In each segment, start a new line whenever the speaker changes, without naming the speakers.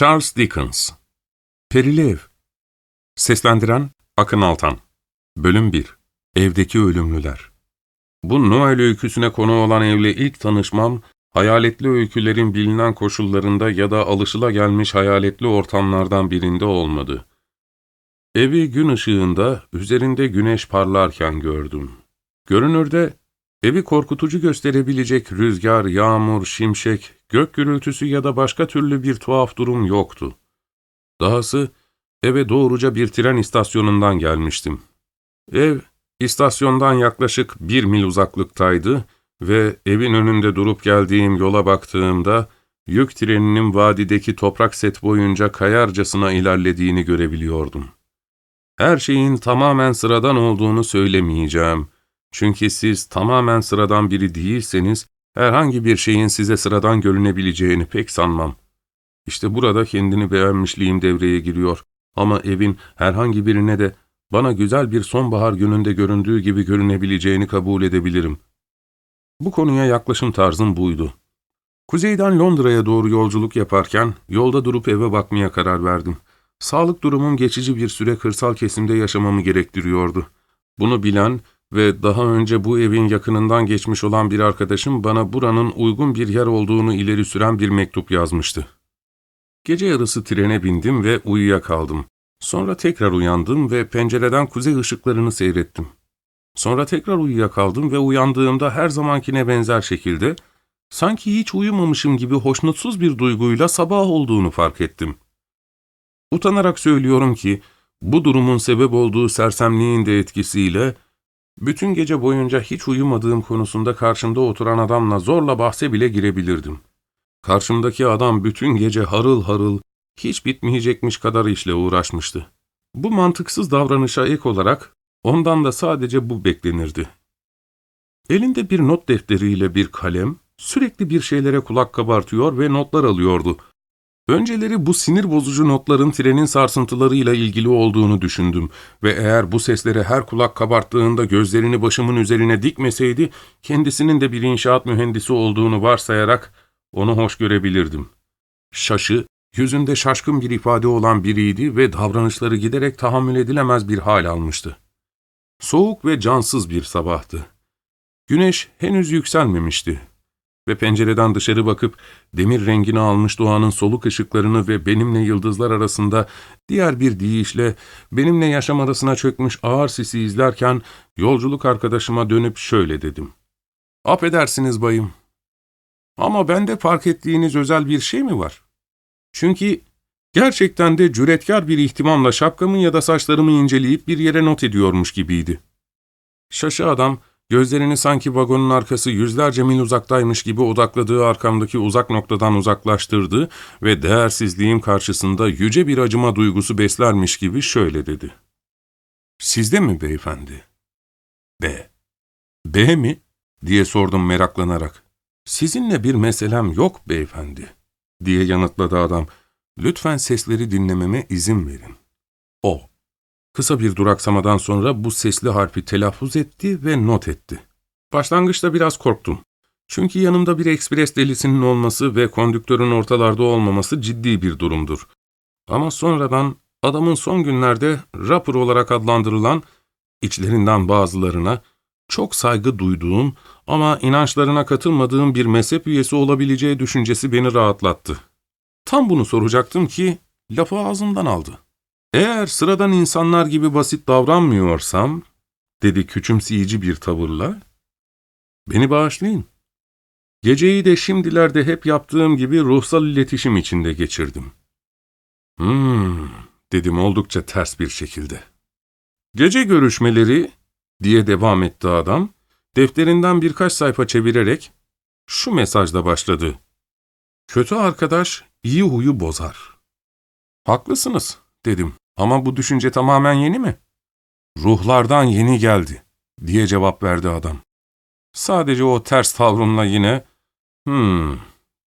Charles Dickens. Perili Ev. Seslendiren Akın Altan. Bölüm 1 Evdeki Ölümlüler. Bu Noel öyküsüne konu olan evle ilk tanışmam, hayaletli öykülerin bilinen koşullarında ya da alışılagelmiş hayaletli ortamlardan birinde olmadı. Evi gün ışığında, üzerinde güneş parlarken gördüm. Görünürde Evi korkutucu gösterebilecek rüzgar, yağmur, şimşek, gök gürültüsü ya da başka türlü bir tuhaf durum yoktu. Dahası eve doğruca bir tren istasyonundan gelmiştim. Ev, istasyondan yaklaşık bir mil uzaklıktaydı ve evin önünde durup geldiğim yola baktığımda, yük treninin vadideki toprak set boyunca kayarcasına ilerlediğini görebiliyordum. Her şeyin tamamen sıradan olduğunu söylemeyeceğim.'' Çünkü siz tamamen sıradan biri değilseniz, herhangi bir şeyin size sıradan görünebileceğini pek sanmam. İşte burada kendini beğenmişliğim devreye giriyor. Ama evin herhangi birine de bana güzel bir sonbahar gününde göründüğü gibi görünebileceğini kabul edebilirim. Bu konuya yaklaşım tarzım buydu. Kuzeyden Londra'ya doğru yolculuk yaparken yolda durup eve bakmaya karar verdim. Sağlık durumum geçici bir süre kırsal kesimde yaşamamı gerektiriyordu. Bunu bilen ve daha önce bu evin yakınından geçmiş olan bir arkadaşım bana buranın uygun bir yer olduğunu ileri süren bir mektup yazmıştı. Gece yarısı trene bindim ve uyuyakaldım. Sonra tekrar uyandım ve pencereden kuzey ışıklarını seyrettim. Sonra tekrar uyuyakaldım ve uyandığımda her zamankine benzer şekilde, sanki hiç uyumamışım gibi hoşnutsuz bir duyguyla sabah olduğunu fark ettim. Utanarak söylüyorum ki, bu durumun sebep olduğu sersemliğin de etkisiyle, bütün gece boyunca hiç uyumadığım konusunda karşımda oturan adamla zorla bahse bile girebilirdim. Karşımdaki adam bütün gece harıl harıl, hiç bitmeyecekmiş kadar işle uğraşmıştı. Bu mantıksız davranışa ek olarak ondan da sadece bu beklenirdi. Elinde bir not defteriyle bir kalem, sürekli bir şeylere kulak kabartıyor ve notlar alıyordu. Önceleri bu sinir bozucu notların trenin sarsıntılarıyla ilgili olduğunu düşündüm ve eğer bu sesleri her kulak kabarttığında gözlerini başımın üzerine dikmeseydi, kendisinin de bir inşaat mühendisi olduğunu varsayarak onu hoş görebilirdim. Şaşı, yüzünde şaşkın bir ifade olan biriydi ve davranışları giderek tahammül edilemez bir hal almıştı. Soğuk ve cansız bir sabahtı. Güneş henüz yükselmemişti ve pencereden dışarı bakıp demir rengini almış doğanın soluk ışıklarını ve benimle yıldızlar arasında diğer bir deyişle benimle yaşam arasına çökmüş ağır sisi izlerken yolculuk arkadaşıma dönüp şöyle dedim. Affedersiniz bayım. Ama bende fark ettiğiniz özel bir şey mi var? Çünkü gerçekten de cüretkar bir ihtimamla şapkamı ya da saçlarımı inceleyip bir yere not ediyormuş gibiydi. Şaşı adam, Gözlerini sanki vagonun arkası yüzlerce mil uzaktaymış gibi odakladığı arkamdaki uzak noktadan uzaklaştırdı ve değersizliğim karşısında yüce bir acıma duygusu beslermiş gibi şöyle dedi. Sizde mi beyefendi? B. B mi? diye sordum meraklanarak. Sizinle bir meselem yok beyefendi, diye yanıtladı adam. Lütfen sesleri dinlememe izin verin. Kısa bir duraksamadan sonra bu sesli harfi telaffuz etti ve not etti. Başlangıçta biraz korktum. Çünkü yanımda bir ekspres delisinin olması ve kondüktörün ortalarda olmaması ciddi bir durumdur. Ama sonradan adamın son günlerde rapor olarak adlandırılan, içlerinden bazılarına çok saygı duyduğum ama inançlarına katılmadığım bir mezhep üyesi olabileceği düşüncesi beni rahatlattı. Tam bunu soracaktım ki lafı ağzımdan aldı. Eğer sıradan insanlar gibi basit davranmıyorsam, dedi küçümseyici bir tavırla, beni bağışlayın. Geceyi de şimdilerde hep yaptığım gibi ruhsal iletişim içinde geçirdim. Hmm, dedim oldukça ters bir şekilde. Gece görüşmeleri, diye devam etti adam, defterinden birkaç sayfa çevirerek, şu mesajla başladı. Kötü arkadaş iyi huyu bozar. Haklısınız, dedim. Ama bu düşünce tamamen yeni mi? Ruhlardan yeni geldi, diye cevap verdi adam. Sadece o ters tavrımla yine, hmm,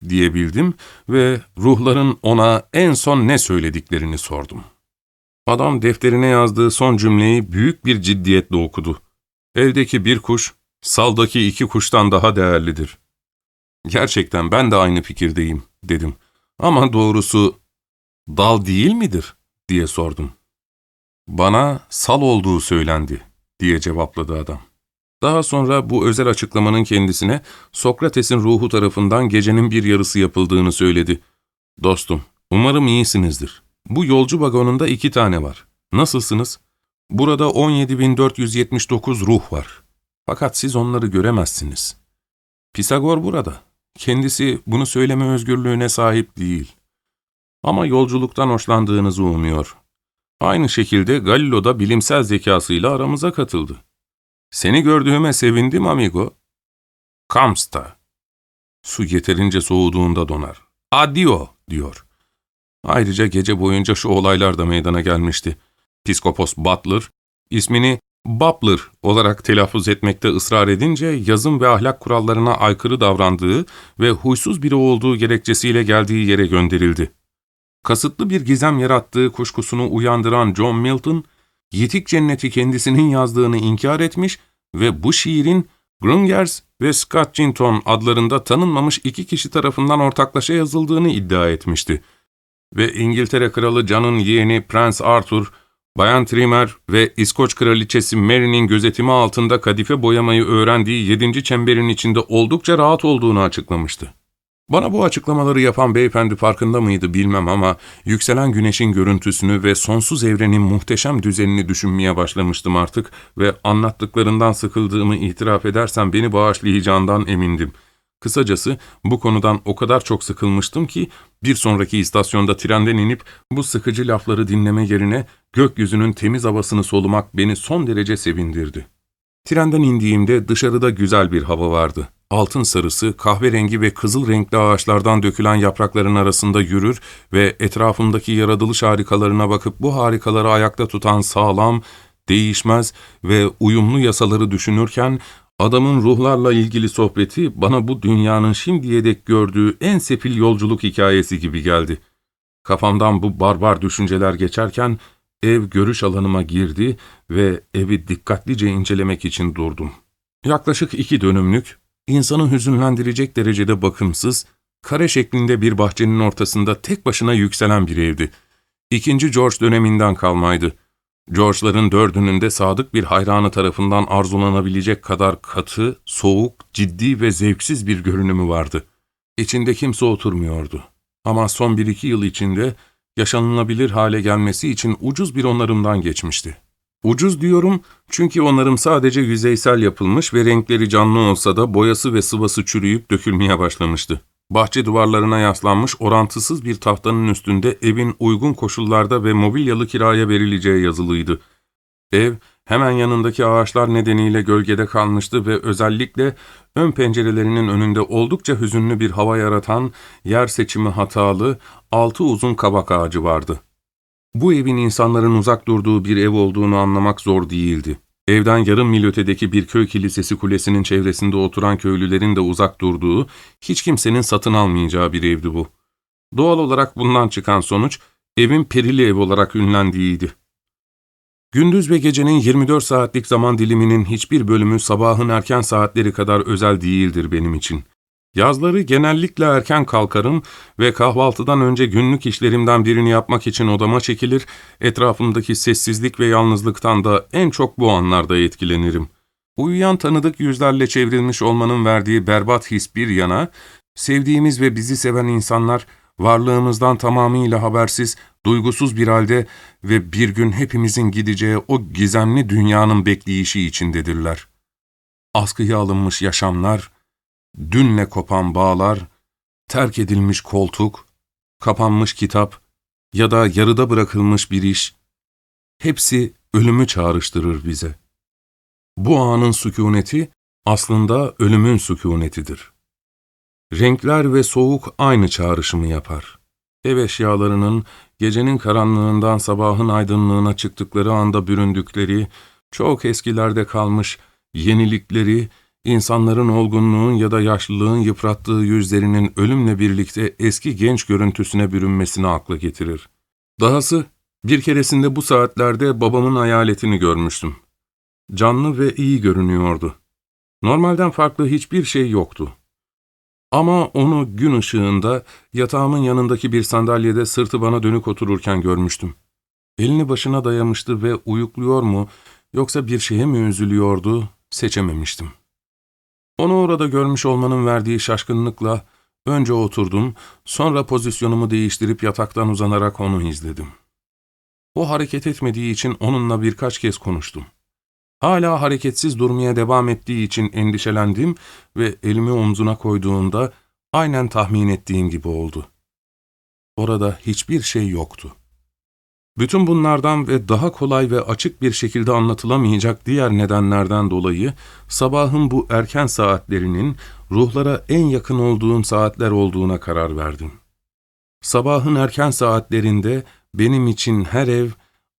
diyebildim ve ruhların ona en son ne söylediklerini sordum. Adam defterine yazdığı son cümleyi büyük bir ciddiyetle okudu. Evdeki bir kuş, saldaki iki kuştan daha değerlidir. Gerçekten ben de aynı fikirdeyim, dedim. Ama doğrusu Dal değil midir? Diye sordum. Bana sal olduğu söylendi, diye cevapladı adam. Daha sonra bu özel açıklamanın kendisine Sokrates'in ruhu tarafından gecenin bir yarısı yapıldığını söyledi. Dostum, umarım iyisinizdir. Bu yolcu vagonunda iki tane var. Nasılsınız? Burada 17.479 ruh var. Fakat siz onları göremezsiniz. Pisagor burada. Kendisi bunu söyleme özgürlüğüne sahip değil. Ama yolculuktan hoşlandığınızı umuyor. Aynı şekilde Galilo da bilimsel zekasıyla aramıza katıldı. Seni gördüğüme sevindim amigo. Kamsta. Su yeterince soğuduğunda donar. Adio diyor. Ayrıca gece boyunca şu olaylar da meydana gelmişti. Piskopos Butler, ismini Butler olarak telaffuz etmekte ısrar edince yazım ve ahlak kurallarına aykırı davrandığı ve huysuz biri olduğu gerekçesiyle geldiği yere gönderildi. Kasıtlı bir gizem yarattığı kuşkusunu uyandıran John Milton, Yitik Cenneti kendisinin yazdığını inkar etmiş ve bu şiirin Grungers ve Scott Jinton adlarında tanınmamış iki kişi tarafından ortaklaşa yazıldığını iddia etmişti. Ve İngiltere Kralı John'un yeğeni Prens Arthur, Bayan Trimmer ve İskoç Kraliçesi Mary'nin gözetimi altında kadife boyamayı öğrendiği yedinci çemberin içinde oldukça rahat olduğunu açıklamıştı. Bana bu açıklamaları yapan beyefendi farkında mıydı bilmem ama yükselen güneşin görüntüsünü ve sonsuz evrenin muhteşem düzenini düşünmeye başlamıştım artık ve anlattıklarından sıkıldığımı itiraf edersem beni bağışlayacağından emindim. Kısacası bu konudan o kadar çok sıkılmıştım ki bir sonraki istasyonda trenden inip bu sıkıcı lafları dinleme yerine gökyüzünün temiz havasını solumak beni son derece sevindirdi. Trenden indiğimde dışarıda güzel bir hava vardı. Altın sarısı, kahverengi ve kızıl renkli ağaçlardan dökülen yaprakların arasında yürür ve etrafımdaki yaratılış harikalarına bakıp bu harikaları ayakta tutan sağlam, değişmez ve uyumlu yasaları düşünürken adamın ruhlarla ilgili sohbeti bana bu dünyanın şimdiye dek gördüğü en sefil yolculuk hikayesi gibi geldi. Kafamdan bu barbar düşünceler geçerken ev görüş alanıma girdi ve evi dikkatlice incelemek için durdum. Yaklaşık iki dönümlük, insanı hüzünlendirecek derecede bakımsız, kare şeklinde bir bahçenin ortasında tek başına yükselen bir evdi. İkinci George döneminden kalmaydı. George'ların dördünün de sadık bir hayranı tarafından arzulanabilecek kadar katı, soğuk, ciddi ve zevksiz bir görünümü vardı. İçinde kimse oturmuyordu. Ama son bir iki yıl içinde yaşanılabilir hale gelmesi için ucuz bir onarımdan geçmişti. Ucuz diyorum çünkü onarım sadece yüzeysel yapılmış ve renkleri canlı olsa da boyası ve sıvası çürüyüp dökülmeye başlamıştı. Bahçe duvarlarına yaslanmış orantısız bir tahtanın üstünde evin uygun koşullarda ve mobilyalı kiraya verileceği yazılıydı. Ev, hemen yanındaki ağaçlar nedeniyle gölgede kalmıştı ve özellikle ön pencerelerinin önünde oldukça hüzünlü bir hava yaratan, yer seçimi hatalı, altı uzun kabak ağacı vardı. Bu evin insanların uzak durduğu bir ev olduğunu anlamak zor değildi. Evden yarım mil ötedeki bir köy kilisesi kulesinin çevresinde oturan köylülerin de uzak durduğu, hiç kimsenin satın almayacağı bir evdi bu. Doğal olarak bundan çıkan sonuç, evin perili ev olarak ünlendiğiydi. Gündüz ve gecenin 24 saatlik zaman diliminin hiçbir bölümü sabahın erken saatleri kadar özel değildir benim için. Yazları genellikle erken kalkarım ve kahvaltıdan önce günlük işlerimden birini yapmak için odama çekilir, etrafımdaki sessizlik ve yalnızlıktan da en çok bu anlarda etkilenirim. Uyuyan tanıdık yüzlerle çevrilmiş olmanın verdiği berbat his bir yana, sevdiğimiz ve bizi seven insanlar, varlığımızdan tamamıyla habersiz, duygusuz bir halde ve bir gün hepimizin gideceği o gizemli dünyanın bekleyişi içindedirler. Askıya alınmış yaşamlar, dünle kopan bağlar, terk edilmiş koltuk, kapanmış kitap ya da yarıda bırakılmış bir iş, hepsi ölümü çağrıştırır bize. Bu anın sükuneti aslında ölümün sükunetidir. Renkler ve soğuk aynı çağrışımı yapar. Ev eşyalarının gecenin karanlığından sabahın aydınlığına çıktıkları anda büründükleri, çok eskilerde kalmış yenilikleri İnsanların olgunluğun ya da yaşlılığın yıprattığı yüzlerinin ölümle birlikte eski genç görüntüsüne bürünmesini akla getirir. Dahası bir keresinde bu saatlerde babamın hayaletini görmüştüm. Canlı ve iyi görünüyordu. Normalden farklı hiçbir şey yoktu. Ama onu gün ışığında yatağımın yanındaki bir sandalyede sırtı bana dönük otururken görmüştüm. Elini başına dayamıştı ve uyukluyor mu yoksa bir şeye mi üzülüyordu seçememiştim. Onu orada görmüş olmanın verdiği şaşkınlıkla önce oturdum, sonra pozisyonumu değiştirip yataktan uzanarak onu izledim. O hareket etmediği için onunla birkaç kez konuştum. Hala hareketsiz durmaya devam ettiği için endişelendim ve elimi omzuna koyduğumda aynen tahmin ettiğim gibi oldu. Orada hiçbir şey yoktu. Bütün bunlardan ve daha kolay ve açık bir şekilde anlatılamayacak diğer nedenlerden dolayı sabahın bu erken saatlerinin ruhlara en yakın olduğum saatler olduğuna karar verdim. Sabahın erken saatlerinde benim için her ev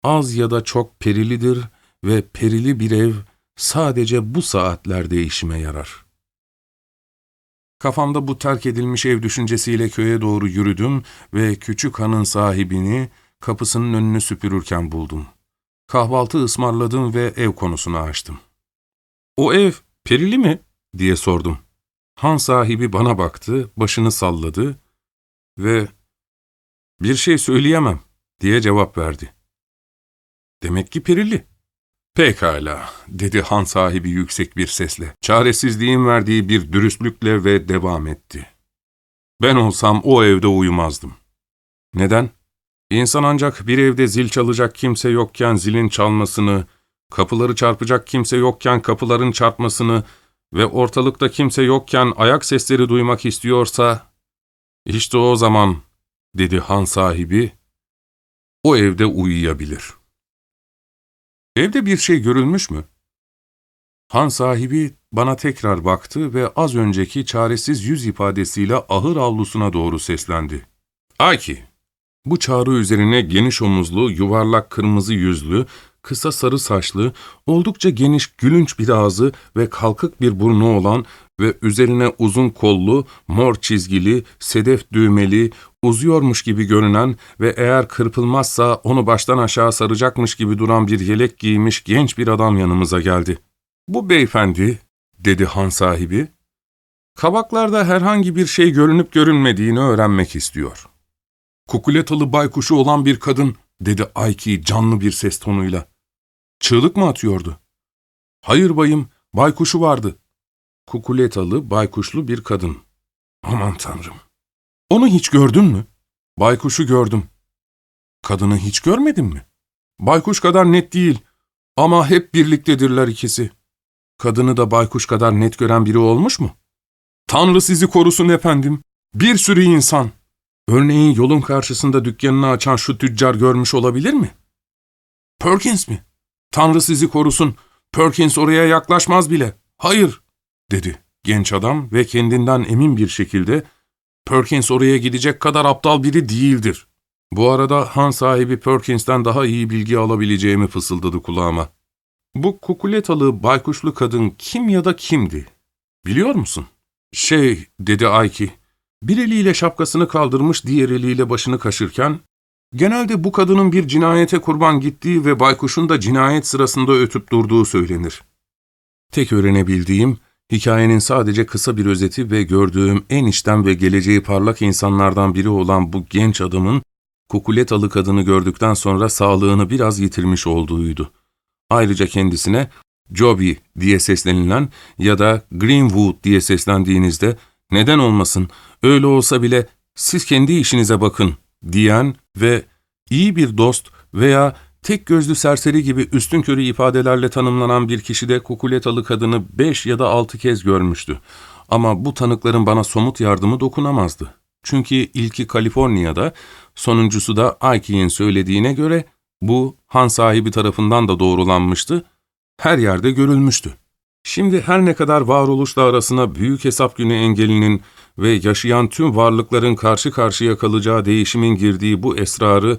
az ya da çok perilidir ve perili bir ev sadece bu saatlerde işime yarar. Kafamda bu terk edilmiş ev düşüncesiyle köye doğru yürüdüm ve küçük hanın sahibini kapısının önünü süpürürken buldum. Kahvaltı ısmarladım ve ev konusunu açtım. ''O ev perili mi?'' diye sordum. Han sahibi bana baktı, başını salladı ve ''Bir şey söyleyemem.'' diye cevap verdi. ''Demek ki perili.'' ''Pekala.'' dedi han sahibi yüksek bir sesle. Çaresizliğin verdiği bir dürüstlükle ve devam etti. ''Ben olsam o evde uyumazdım.'' ''Neden?'' İnsan ancak bir evde zil çalacak kimse yokken zilin çalmasını, kapıları çarpacak kimse yokken kapıların çarpmasını ve ortalıkta kimse yokken ayak sesleri duymak istiyorsa, işte o zaman, dedi han sahibi, o evde uyuyabilir. Evde bir şey görülmüş mü? Han sahibi bana tekrar baktı ve az önceki çaresiz yüz ifadesiyle ahır avlusuna doğru seslendi. Aki, bu çağrı üzerine geniş omuzlu, yuvarlak kırmızı yüzlü, kısa sarı saçlı, oldukça geniş gülünç bir ağzı ve kalkık bir burnu olan ve üzerine uzun kollu, mor çizgili, sedef düğmeli, uzuyormuş gibi görünen ve eğer kırpılmazsa onu baştan aşağı saracakmış gibi duran bir yelek giymiş genç bir adam yanımıza geldi. ''Bu beyefendi'' dedi han sahibi, ''kabaklarda herhangi bir şey görünüp görünmediğini öğrenmek istiyor.'' Kukuletalı baykuşu olan bir kadın, dedi Ayki canlı bir ses tonuyla. Çığlık mı atıyordu? Hayır bayım, baykuşu vardı. Kukuletalı, baykuşlu bir kadın. Aman tanrım. Onu hiç gördün mü? Baykuşu gördüm. Kadını hiç görmedin mi? Baykuş kadar net değil ama hep birliktedirler ikisi. Kadını da baykuş kadar net gören biri olmuş mu? Tanrı sizi korusun efendim. Bir sürü insan. Örneğin yolun karşısında dükkanını açan şu tüccar görmüş olabilir mi? Perkins mi? Tanrı sizi korusun. Perkins oraya yaklaşmaz bile. Hayır, dedi genç adam ve kendinden emin bir şekilde Perkins oraya gidecek kadar aptal biri değildir. Bu arada han sahibi Perkins'ten daha iyi bilgi alabileceğimi fısıldadı kulağıma. Bu kukuletalı baykuşlu kadın kim ya da kimdi? Biliyor musun? Şey, dedi Ayki, bir eliyle şapkasını kaldırmış, diğer eliyle başını kaşırken, genelde bu kadının bir cinayete kurban gittiği ve baykuşun da cinayet sırasında ötüp durduğu söylenir. Tek öğrenebildiğim, hikayenin sadece kısa bir özeti ve gördüğüm en içten ve geleceği parlak insanlardan biri olan bu genç adamın, kukuletalı kadını gördükten sonra sağlığını biraz yitirmiş olduğuydu. Ayrıca kendisine Joby diye seslenilen ya da Greenwood diye seslendiğinizde neden olmasın, öyle olsa bile siz kendi işinize bakın diyen ve iyi bir dost veya tek gözlü serseri gibi üstün körü ifadelerle tanımlanan bir kişide kukuletalı kadını beş ya da altı kez görmüştü. Ama bu tanıkların bana somut yardımı dokunamazdı. Çünkü ilki Kaliforniya'da, sonuncusu da Aiki'nin söylediğine göre bu han sahibi tarafından da doğrulanmıştı, her yerde görülmüştü. Şimdi her ne kadar varoluşla arasına büyük hesap günü engelinin ve yaşayan tüm varlıkların karşı karşıya kalacağı değişimin girdiği bu esrarı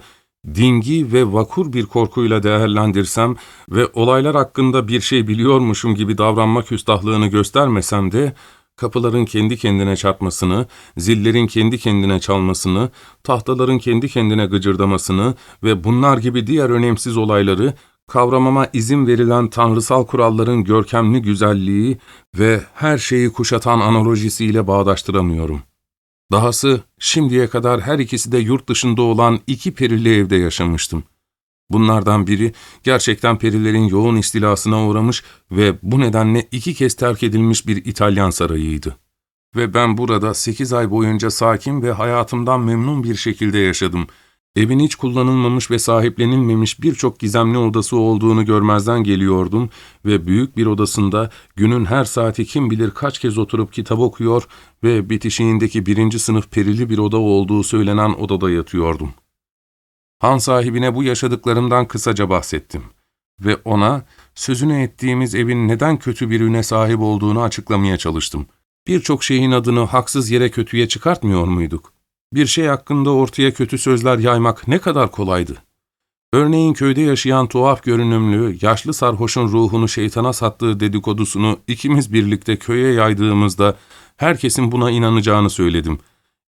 dingi ve vakur bir korkuyla değerlendirsem ve olaylar hakkında bir şey biliyormuşum gibi davranma küstahlığını göstermesem de, kapıların kendi kendine çarpmasını, zillerin kendi kendine çalmasını, tahtaların kendi kendine gıcırdamasını ve bunlar gibi diğer önemsiz olayları kavramama izin verilen tanrısal kuralların görkemli güzelliği ve her şeyi kuşatan analojisiyle bağdaştıramıyorum. Dahası şimdiye kadar her ikisi de yurt dışında olan iki perili evde yaşamıştım. Bunlardan biri gerçekten perilerin yoğun istilasına uğramış ve bu nedenle iki kez terk edilmiş bir İtalyan sarayıydı. Ve ben burada sekiz ay boyunca sakin ve hayatımdan memnun bir şekilde yaşadım. Evin hiç kullanılmamış ve sahiplenilmemiş birçok gizemli odası olduğunu görmezden geliyordum ve büyük bir odasında günün her saati kim bilir kaç kez oturup kitap okuyor ve bitişiğindeki birinci sınıf perili bir oda olduğu söylenen odada yatıyordum. Han sahibine bu yaşadıklarımdan kısaca bahsettim ve ona sözünü ettiğimiz evin neden kötü bir üne sahip olduğunu açıklamaya çalıştım. Birçok şeyin adını haksız yere kötüye çıkartmıyor muyduk? Bir şey hakkında ortaya kötü sözler yaymak ne kadar kolaydı. Örneğin köyde yaşayan tuhaf görünümlü, yaşlı sarhoşun ruhunu şeytana sattığı dedikodusunu ikimiz birlikte köye yaydığımızda herkesin buna inanacağını söyledim.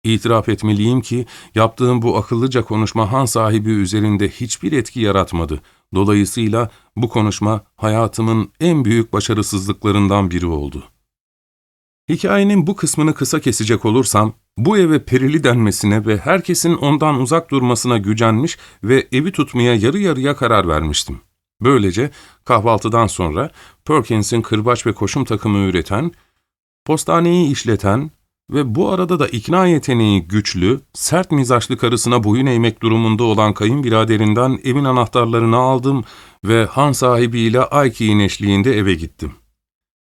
İtiraf etmeliyim ki yaptığım bu akıllıca konuşma han sahibi üzerinde hiçbir etki yaratmadı. Dolayısıyla bu konuşma hayatımın en büyük başarısızlıklarından biri oldu. Hikayenin bu kısmını kısa kesecek olursam, bu eve perili denmesine ve herkesin ondan uzak durmasına gücenmiş ve evi tutmaya yarı yarıya karar vermiştim. Böylece kahvaltıdan sonra Perkins'in kırbaç ve koşum takımı üreten, postaneyi işleten ve bu arada da ikna yeteneği güçlü, sert mizaçlı karısına boyun eğmek durumunda olan kayınbiraderinden evin anahtarlarını aldım ve han sahibiyle Ayki'nin eşliğinde eve gittim.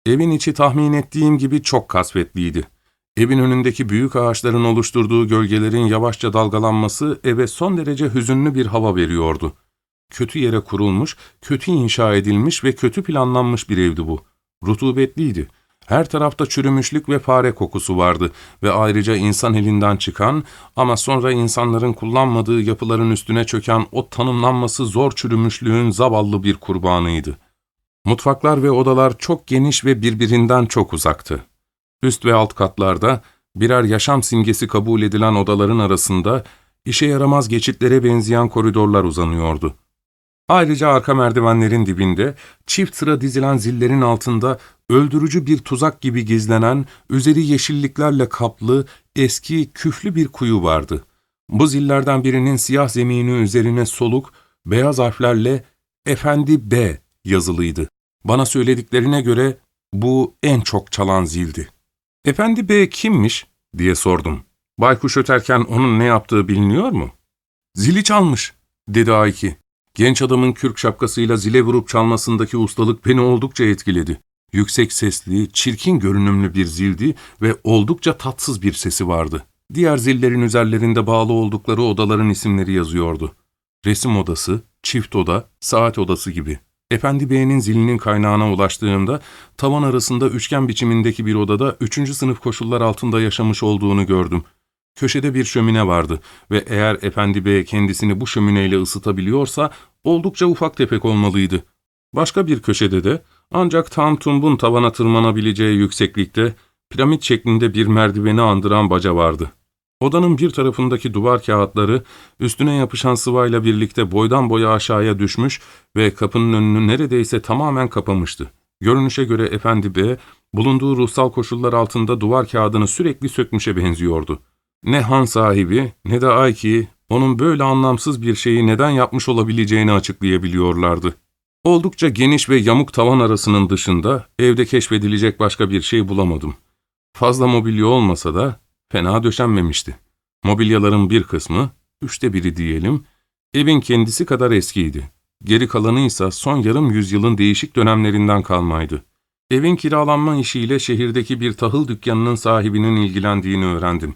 Evin içi tahmin ettiğim gibi çok kasvetliydi. Evin önündeki büyük ağaçların oluşturduğu gölgelerin yavaşça dalgalanması eve son derece hüzünlü bir hava veriyordu. Kötü yere kurulmuş, kötü inşa edilmiş ve kötü planlanmış bir evdi bu. Rutubetliydi. Her tarafta çürümüşlük ve fare kokusu vardı ve ayrıca insan elinden çıkan ama sonra insanların kullanmadığı yapıların üstüne çöken o tanımlanması zor çürümüşlüğün zavallı bir kurbanıydı. Mutfaklar ve odalar çok geniş ve birbirinden çok uzaktı. Üst ve alt katlarda birer yaşam simgesi kabul edilen odaların arasında işe yaramaz geçitlere benzeyen koridorlar uzanıyordu. Ayrıca arka merdivenlerin dibinde çift sıra dizilen zillerin altında öldürücü bir tuzak gibi gizlenen, üzeri yeşilliklerle kaplı, eski, küflü bir kuyu vardı. Bu zillerden birinin siyah zemini üzerine soluk, beyaz harflerle ''Efendi B'' yazılıydı. Bana söylediklerine göre bu en çok çalan zildi. ''Efendi B kimmiş?'' diye sordum. Baykuş öterken onun ne yaptığı biliniyor mu? ''Zili çalmış'' dedi Ayki. Genç adamın kürk şapkasıyla zile vurup çalmasındaki ustalık beni oldukça etkiledi. Yüksek sesli, çirkin görünümlü bir zildi ve oldukça tatsız bir sesi vardı. Diğer zillerin üzerlerinde bağlı oldukları odaların isimleri yazıyordu. Resim odası, çift oda, saat odası gibi. Efendi Bey'in zilinin kaynağına ulaştığımda, tavan arasında üçgen biçimindeki bir odada üçüncü sınıf koşullar altında yaşamış olduğunu gördüm. Köşede bir şömine vardı ve eğer Efendi Bey kendisini bu şömineyle ısıtabiliyorsa oldukça ufak tefek olmalıydı. Başka bir köşede de ancak tam tumbun tavana tırmanabileceği yükseklikte piramit şeklinde bir merdiveni andıran baca vardı. Odanın bir tarafındaki duvar kağıtları üstüne yapışan sıvayla birlikte boydan boya aşağıya düşmüş ve kapının önünü neredeyse tamamen kapamıştı. Görünüşe göre Efendi Bey, bulunduğu ruhsal koşullar altında duvar kağıdını sürekli sökmüşe benziyordu. Ne han sahibi ne de Ayki, onun böyle anlamsız bir şeyi neden yapmış olabileceğini açıklayabiliyorlardı. Oldukça geniş ve yamuk tavan arasının dışında evde keşfedilecek başka bir şey bulamadım. Fazla mobilya olmasa da fena döşenmemişti. Mobilyaların bir kısmı, üçte biri diyelim, evin kendisi kadar eskiydi. Geri kalanı ise son yarım yüzyılın değişik dönemlerinden kalmaydı. Evin kiralanma işiyle şehirdeki bir tahıl dükkanının sahibinin ilgilendiğini öğrendim.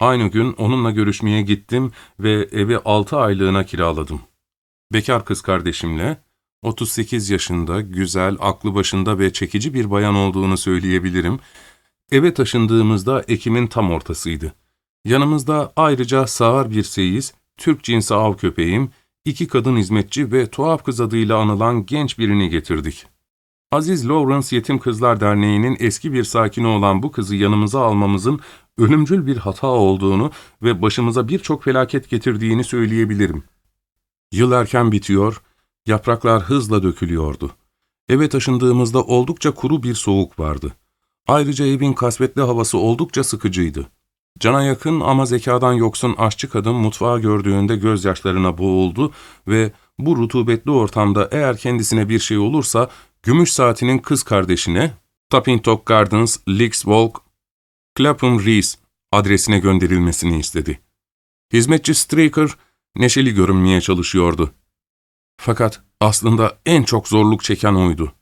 Aynı gün onunla görüşmeye gittim ve evi altı aylığına kiraladım. Bekar kız kardeşimle, 38 yaşında, güzel, aklı başında ve çekici bir bayan olduğunu söyleyebilirim. Eve taşındığımızda Ekim'in tam ortasıydı. Yanımızda ayrıca sağır bir seyiz, Türk cinsi av köpeğim, iki kadın hizmetçi ve tuhaf kız adıyla anılan genç birini getirdik. Aziz Lawrence Yetim Kızlar Derneği'nin eski bir sakini olan bu kızı yanımıza almamızın ölümcül bir hata olduğunu ve başımıza birçok felaket getirdiğini söyleyebilirim. Yıl erken bitiyor, Yapraklar hızla dökülüyordu. Eve taşındığımızda oldukça kuru bir soğuk vardı. Ayrıca evin kasvetli havası oldukça sıkıcıydı. Cana yakın ama zekadan yoksun aşçı kadın mutfağı gördüğünde gözyaşlarına boğuldu ve bu rutubetli ortamda eğer kendisine bir şey olursa gümüş saatinin kız kardeşine Tappington Gardens, Leaks Walk, Clapham Rees adresine gönderilmesini istedi. Hizmetçi Straker neşeli görünmeye çalışıyordu. Fakat aslında en çok zorluk çeken oydu.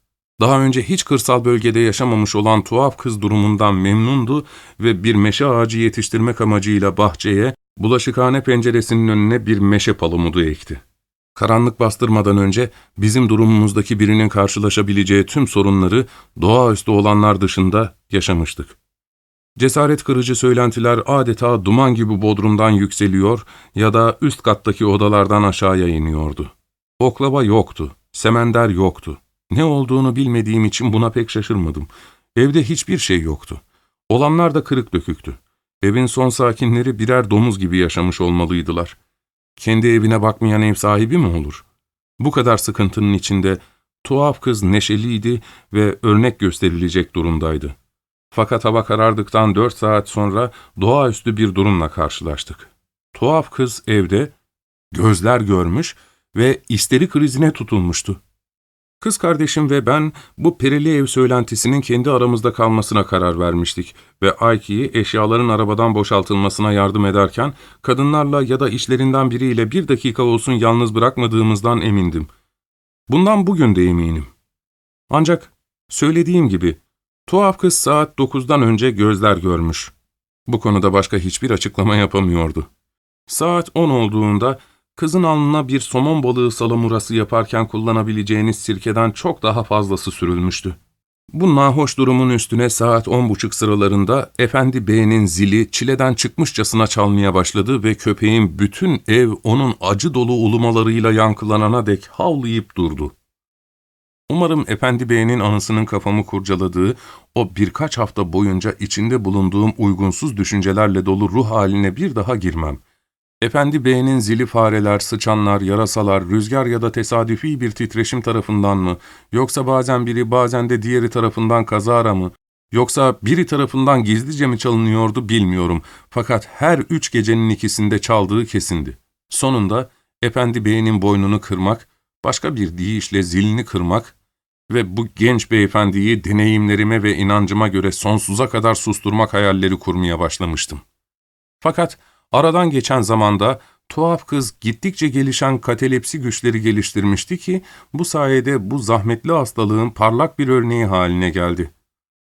Daha önce hiç kırsal bölgede yaşamamış olan tuhaf kız durumundan memnundu ve bir meşe ağacı yetiştirmek amacıyla bahçeye, bulaşıkhane penceresinin önüne bir meşe palumudu ekti. Karanlık bastırmadan önce bizim durumumuzdaki birinin karşılaşabileceği tüm sorunları doğaüstü olanlar dışında yaşamıştık. Cesaret kırıcı söylentiler adeta duman gibi bodrumdan yükseliyor ya da üst kattaki odalardan aşağıya iniyordu. Oklava yoktu, semender yoktu. Ne olduğunu bilmediğim için buna pek şaşırmadım. Evde hiçbir şey yoktu. Olanlar da kırık döküktü. Evin son sakinleri birer domuz gibi yaşamış olmalıydılar. Kendi evine bakmayan ev sahibi mi olur? Bu kadar sıkıntının içinde tuhaf kız neşeliydi ve örnek gösterilecek durumdaydı. Fakat hava karardıktan dört saat sonra doğaüstü bir durumla karşılaştık. Tuhaf kız evde, gözler görmüş ve isteri krizine tutulmuştu. Kız kardeşim ve ben bu perili ev söylentisinin kendi aramızda kalmasına karar vermiştik ve Ayki'yi eşyaların arabadan boşaltılmasına yardım ederken kadınlarla ya da işlerinden biriyle bir dakika olsun yalnız bırakmadığımızdan emindim. Bundan bugün de eminim. Ancak söylediğim gibi tuhaf kız saat 9'dan önce gözler görmüş. Bu konuda başka hiçbir açıklama yapamıyordu. Saat 10 olduğunda kızın alnına bir somon balığı salamurası yaparken kullanabileceğiniz sirkeden çok daha fazlası sürülmüştü. Bu nahoş durumun üstüne saat on buçuk sıralarında Efendi Bey'in zili çileden çıkmışçasına çalmaya başladı ve köpeğin bütün ev onun acı dolu ulumalarıyla yankılanana dek havlayıp durdu. Umarım Efendi Bey'in anısının kafamı kurcaladığı, o birkaç hafta boyunca içinde bulunduğum uygunsuz düşüncelerle dolu ruh haline bir daha girmem. Efendi Bey'in zili fareler, sıçanlar, yarasalar, rüzgar ya da tesadüfi bir titreşim tarafından mı, yoksa bazen biri bazen de diğeri tarafından kazara mı, yoksa biri tarafından gizlice mi çalınıyordu bilmiyorum. Fakat her üç gecenin ikisinde çaldığı kesindi. Sonunda Efendi Bey'in boynunu kırmak, başka bir deyişle zilini kırmak ve bu genç beyefendiyi deneyimlerime ve inancıma göre sonsuza kadar susturmak hayalleri kurmaya başlamıştım. Fakat Aradan geçen zamanda tuhaf kız gittikçe gelişen katalepsi güçleri geliştirmişti ki bu sayede bu zahmetli hastalığın parlak bir örneği haline geldi.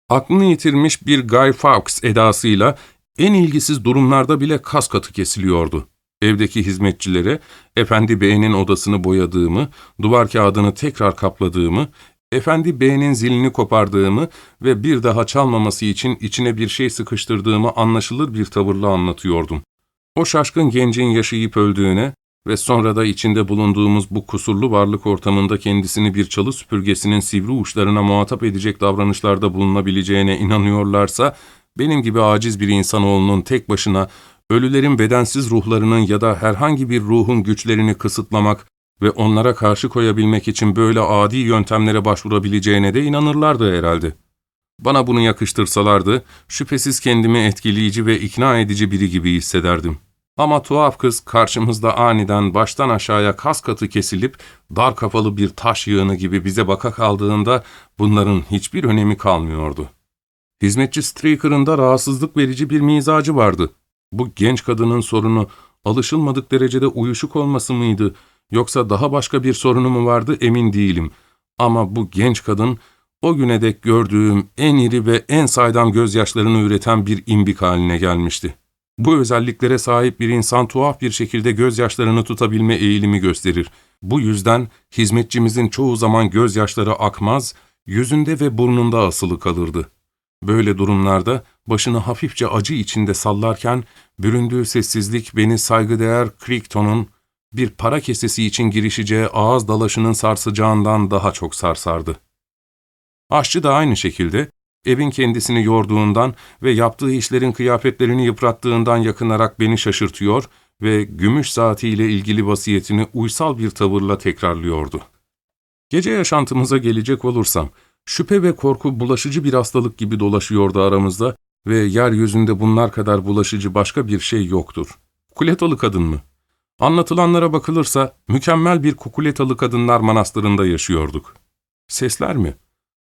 Aklını yitirmiş bir Guy Fawkes edasıyla en ilgisiz durumlarda bile kas katı kesiliyordu. Evdeki hizmetçilere Efendi Bey'in odasını boyadığımı, duvar kağıdını tekrar kapladığımı, Efendi Bey'in zilini kopardığımı ve bir daha çalmaması için içine bir şey sıkıştırdığımı anlaşılır bir tavırla anlatıyordum. O şaşkın gencin yaşayıp öldüğüne ve sonra da içinde bulunduğumuz bu kusurlu varlık ortamında kendisini bir çalı süpürgesinin sivri uçlarına muhatap edecek davranışlarda bulunabileceğine inanıyorlarsa, benim gibi aciz bir insanoğlunun tek başına ölülerin bedensiz ruhlarının ya da herhangi bir ruhun güçlerini kısıtlamak ve onlara karşı koyabilmek için böyle adi yöntemlere başvurabileceğine de inanırlardı herhalde. Bana bunu yakıştırsalardı, şüphesiz kendimi etkileyici ve ikna edici biri gibi hissederdim. Ama tuhaf kız karşımızda aniden baştan aşağıya kas katı kesilip dar kafalı bir taş yığını gibi bize baka kaldığında bunların hiçbir önemi kalmıyordu. Hizmetçi Streaker'ın da rahatsızlık verici bir mizacı vardı. Bu genç kadının sorunu alışılmadık derecede uyuşuk olması mıydı yoksa daha başka bir sorunu mu vardı emin değilim. Ama bu genç kadın o güne dek gördüğüm en iri ve en saydam gözyaşlarını üreten bir imbik haline gelmişti. Bu özelliklere sahip bir insan tuhaf bir şekilde gözyaşlarını tutabilme eğilimi gösterir. Bu yüzden hizmetçimizin çoğu zaman gözyaşları akmaz, yüzünde ve burnunda asılı kalırdı. Böyle durumlarda başını hafifçe acı içinde sallarken, büründüğü sessizlik beni saygıdeğer Crichton'un bir para kesesi için girişeceği ağız dalaşının sarsacağından daha çok sarsardı. Aşçı da aynı şekilde evin kendisini yorduğundan ve yaptığı işlerin kıyafetlerini yıprattığından yakınarak beni şaşırtıyor ve gümüş saatiyle ilgili vasiyetini uysal bir tavırla tekrarlıyordu. Gece yaşantımıza gelecek olursam, şüphe ve korku bulaşıcı bir hastalık gibi dolaşıyordu aramızda ve yeryüzünde bunlar kadar bulaşıcı başka bir şey yoktur. Kukuletalı kadın mı? Anlatılanlara bakılırsa mükemmel bir Kukuletalı Kadınlar Manastırı'nda yaşıyorduk. Sesler mi?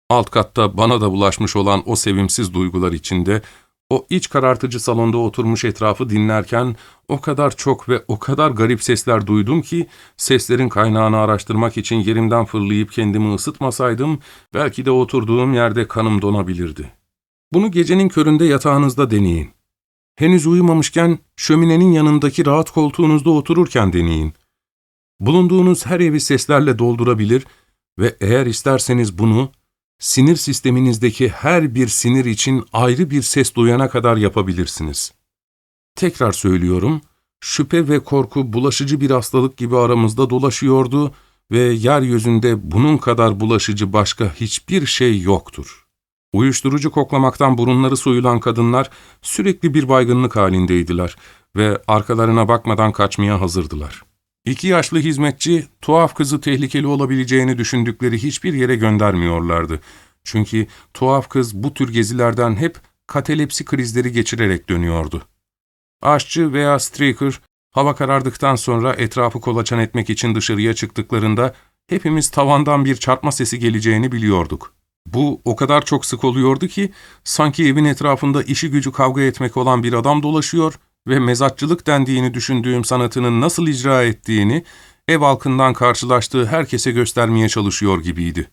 Alt katta bana da bulaşmış olan o sevimsiz duygular içinde, o iç karartıcı salonda oturmuş etrafı dinlerken o kadar çok ve o kadar garip sesler duydum ki seslerin kaynağını araştırmak için yerimden fırlayıp kendimi ısıtmasaydım belki de oturduğum yerde kanım donabilirdi. Bunu gecenin köründe yatağınızda deneyin. Henüz uyumamışken şöminenin yanındaki rahat koltuğunuzda otururken deneyin. Bulunduğunuz her evi seslerle doldurabilir ve eğer isterseniz bunu sinir sisteminizdeki her bir sinir için ayrı bir ses duyana kadar yapabilirsiniz. Tekrar söylüyorum, şüphe ve korku bulaşıcı bir hastalık gibi aramızda dolaşıyordu ve yeryüzünde bunun kadar bulaşıcı başka hiçbir şey yoktur. Uyuşturucu koklamaktan burunları soyulan kadınlar sürekli bir baygınlık halindeydiler ve arkalarına bakmadan kaçmaya hazırdılar. İki yaşlı hizmetçi, tuhaf kızı tehlikeli olabileceğini düşündükleri hiçbir yere göndermiyorlardı. Çünkü tuhaf kız bu tür gezilerden hep katalepsi krizleri geçirerek dönüyordu. Aşçı veya streaker, hava karardıktan sonra etrafı kolaçan etmek için dışarıya çıktıklarında hepimiz tavandan bir çarpma sesi geleceğini biliyorduk. Bu o kadar çok sık oluyordu ki sanki evin etrafında işi gücü kavga etmek olan bir adam dolaşıyor ve mezatçılık dendiğini düşündüğüm sanatının nasıl icra ettiğini ev halkından karşılaştığı herkese göstermeye çalışıyor gibiydi.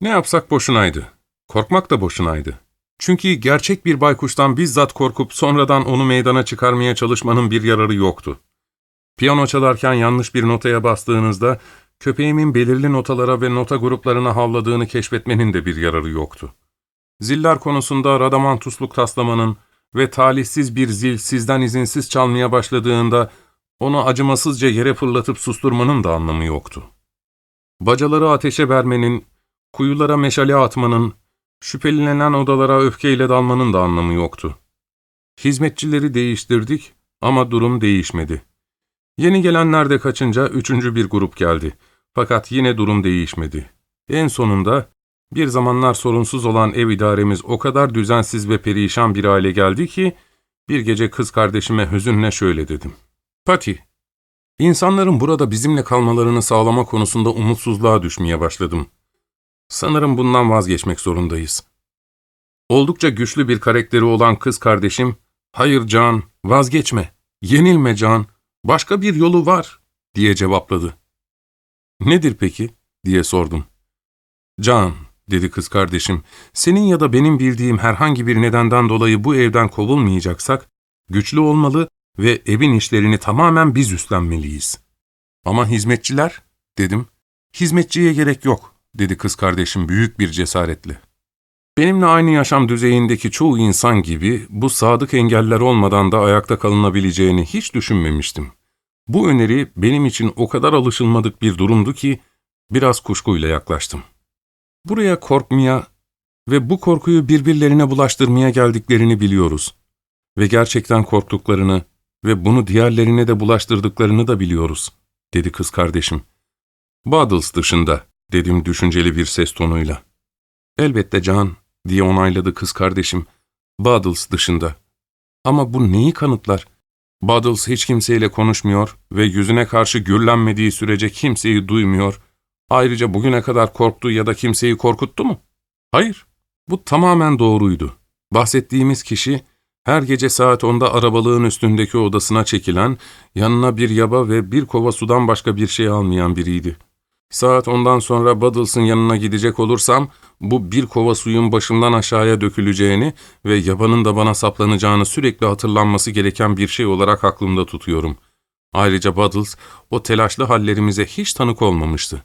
Ne yapsak boşunaydı. Korkmak da boşunaydı. Çünkü gerçek bir baykuştan bizzat korkup sonradan onu meydana çıkarmaya çalışmanın bir yararı yoktu. Piyano çalarken yanlış bir notaya bastığınızda köpeğimin belirli notalara ve nota gruplarına havladığını keşfetmenin de bir yararı yoktu. Ziller konusunda radamantusluk taslamanın ve talihsiz bir zil sizden izinsiz çalmaya başladığında onu acımasızca yere fırlatıp susturmanın da anlamı yoktu. Bacaları ateşe vermenin, kuyulara meşale atmanın, şüphelenen odalara öfkeyle dalmanın da anlamı yoktu. Hizmetçileri değiştirdik ama durum değişmedi. Yeni gelenler de kaçınca üçüncü bir grup geldi. Fakat yine durum değişmedi. En sonunda bir zamanlar sorunsuz olan ev idaremiz o kadar düzensiz ve perişan bir hale geldi ki, bir gece kız kardeşime hüzünle şöyle dedim. Pati, insanların burada bizimle kalmalarını sağlama konusunda umutsuzluğa düşmeye başladım. Sanırım bundan vazgeçmek zorundayız. Oldukça güçlü bir karakteri olan kız kardeşim, ''Hayır Can, vazgeçme, yenilme Can, başka bir yolu var.'' diye cevapladı. ''Nedir peki?'' diye sordum. ''Can, dedi kız kardeşim, senin ya da benim bildiğim herhangi bir nedenden dolayı bu evden kovulmayacaksak, güçlü olmalı ve evin işlerini tamamen biz üstlenmeliyiz. Ama hizmetçiler, dedim. Hizmetçiye gerek yok, dedi kız kardeşim büyük bir cesaretle. Benimle aynı yaşam düzeyindeki çoğu insan gibi bu sadık engeller olmadan da ayakta kalınabileceğini hiç düşünmemiştim. Bu öneri benim için o kadar alışılmadık bir durumdu ki biraz kuşkuyla yaklaştım. Buraya korkmaya ve bu korkuyu birbirlerine bulaştırmaya geldiklerini biliyoruz. Ve gerçekten korktuklarını ve bunu diğerlerine de bulaştırdıklarını da biliyoruz, dedi kız kardeşim. Buddles dışında, dedim düşünceli bir ses tonuyla. Elbette Can, diye onayladı kız kardeşim. Buddles dışında. Ama bu neyi kanıtlar? Buddles hiç kimseyle konuşmuyor ve yüzüne karşı gürlenmediği sürece kimseyi duymuyor Ayrıca bugüne kadar korktu ya da kimseyi korkuttu mu? Hayır, bu tamamen doğruydu. Bahsettiğimiz kişi, her gece saat 10'da arabalığın üstündeki odasına çekilen, yanına bir yaba ve bir kova sudan başka bir şey almayan biriydi. Saat ondan sonra Buddles'ın yanına gidecek olursam, bu bir kova suyun başımdan aşağıya döküleceğini ve yabanın da bana saplanacağını sürekli hatırlanması gereken bir şey olarak aklımda tutuyorum. Ayrıca Buddles, o telaşlı hallerimize hiç tanık olmamıştı.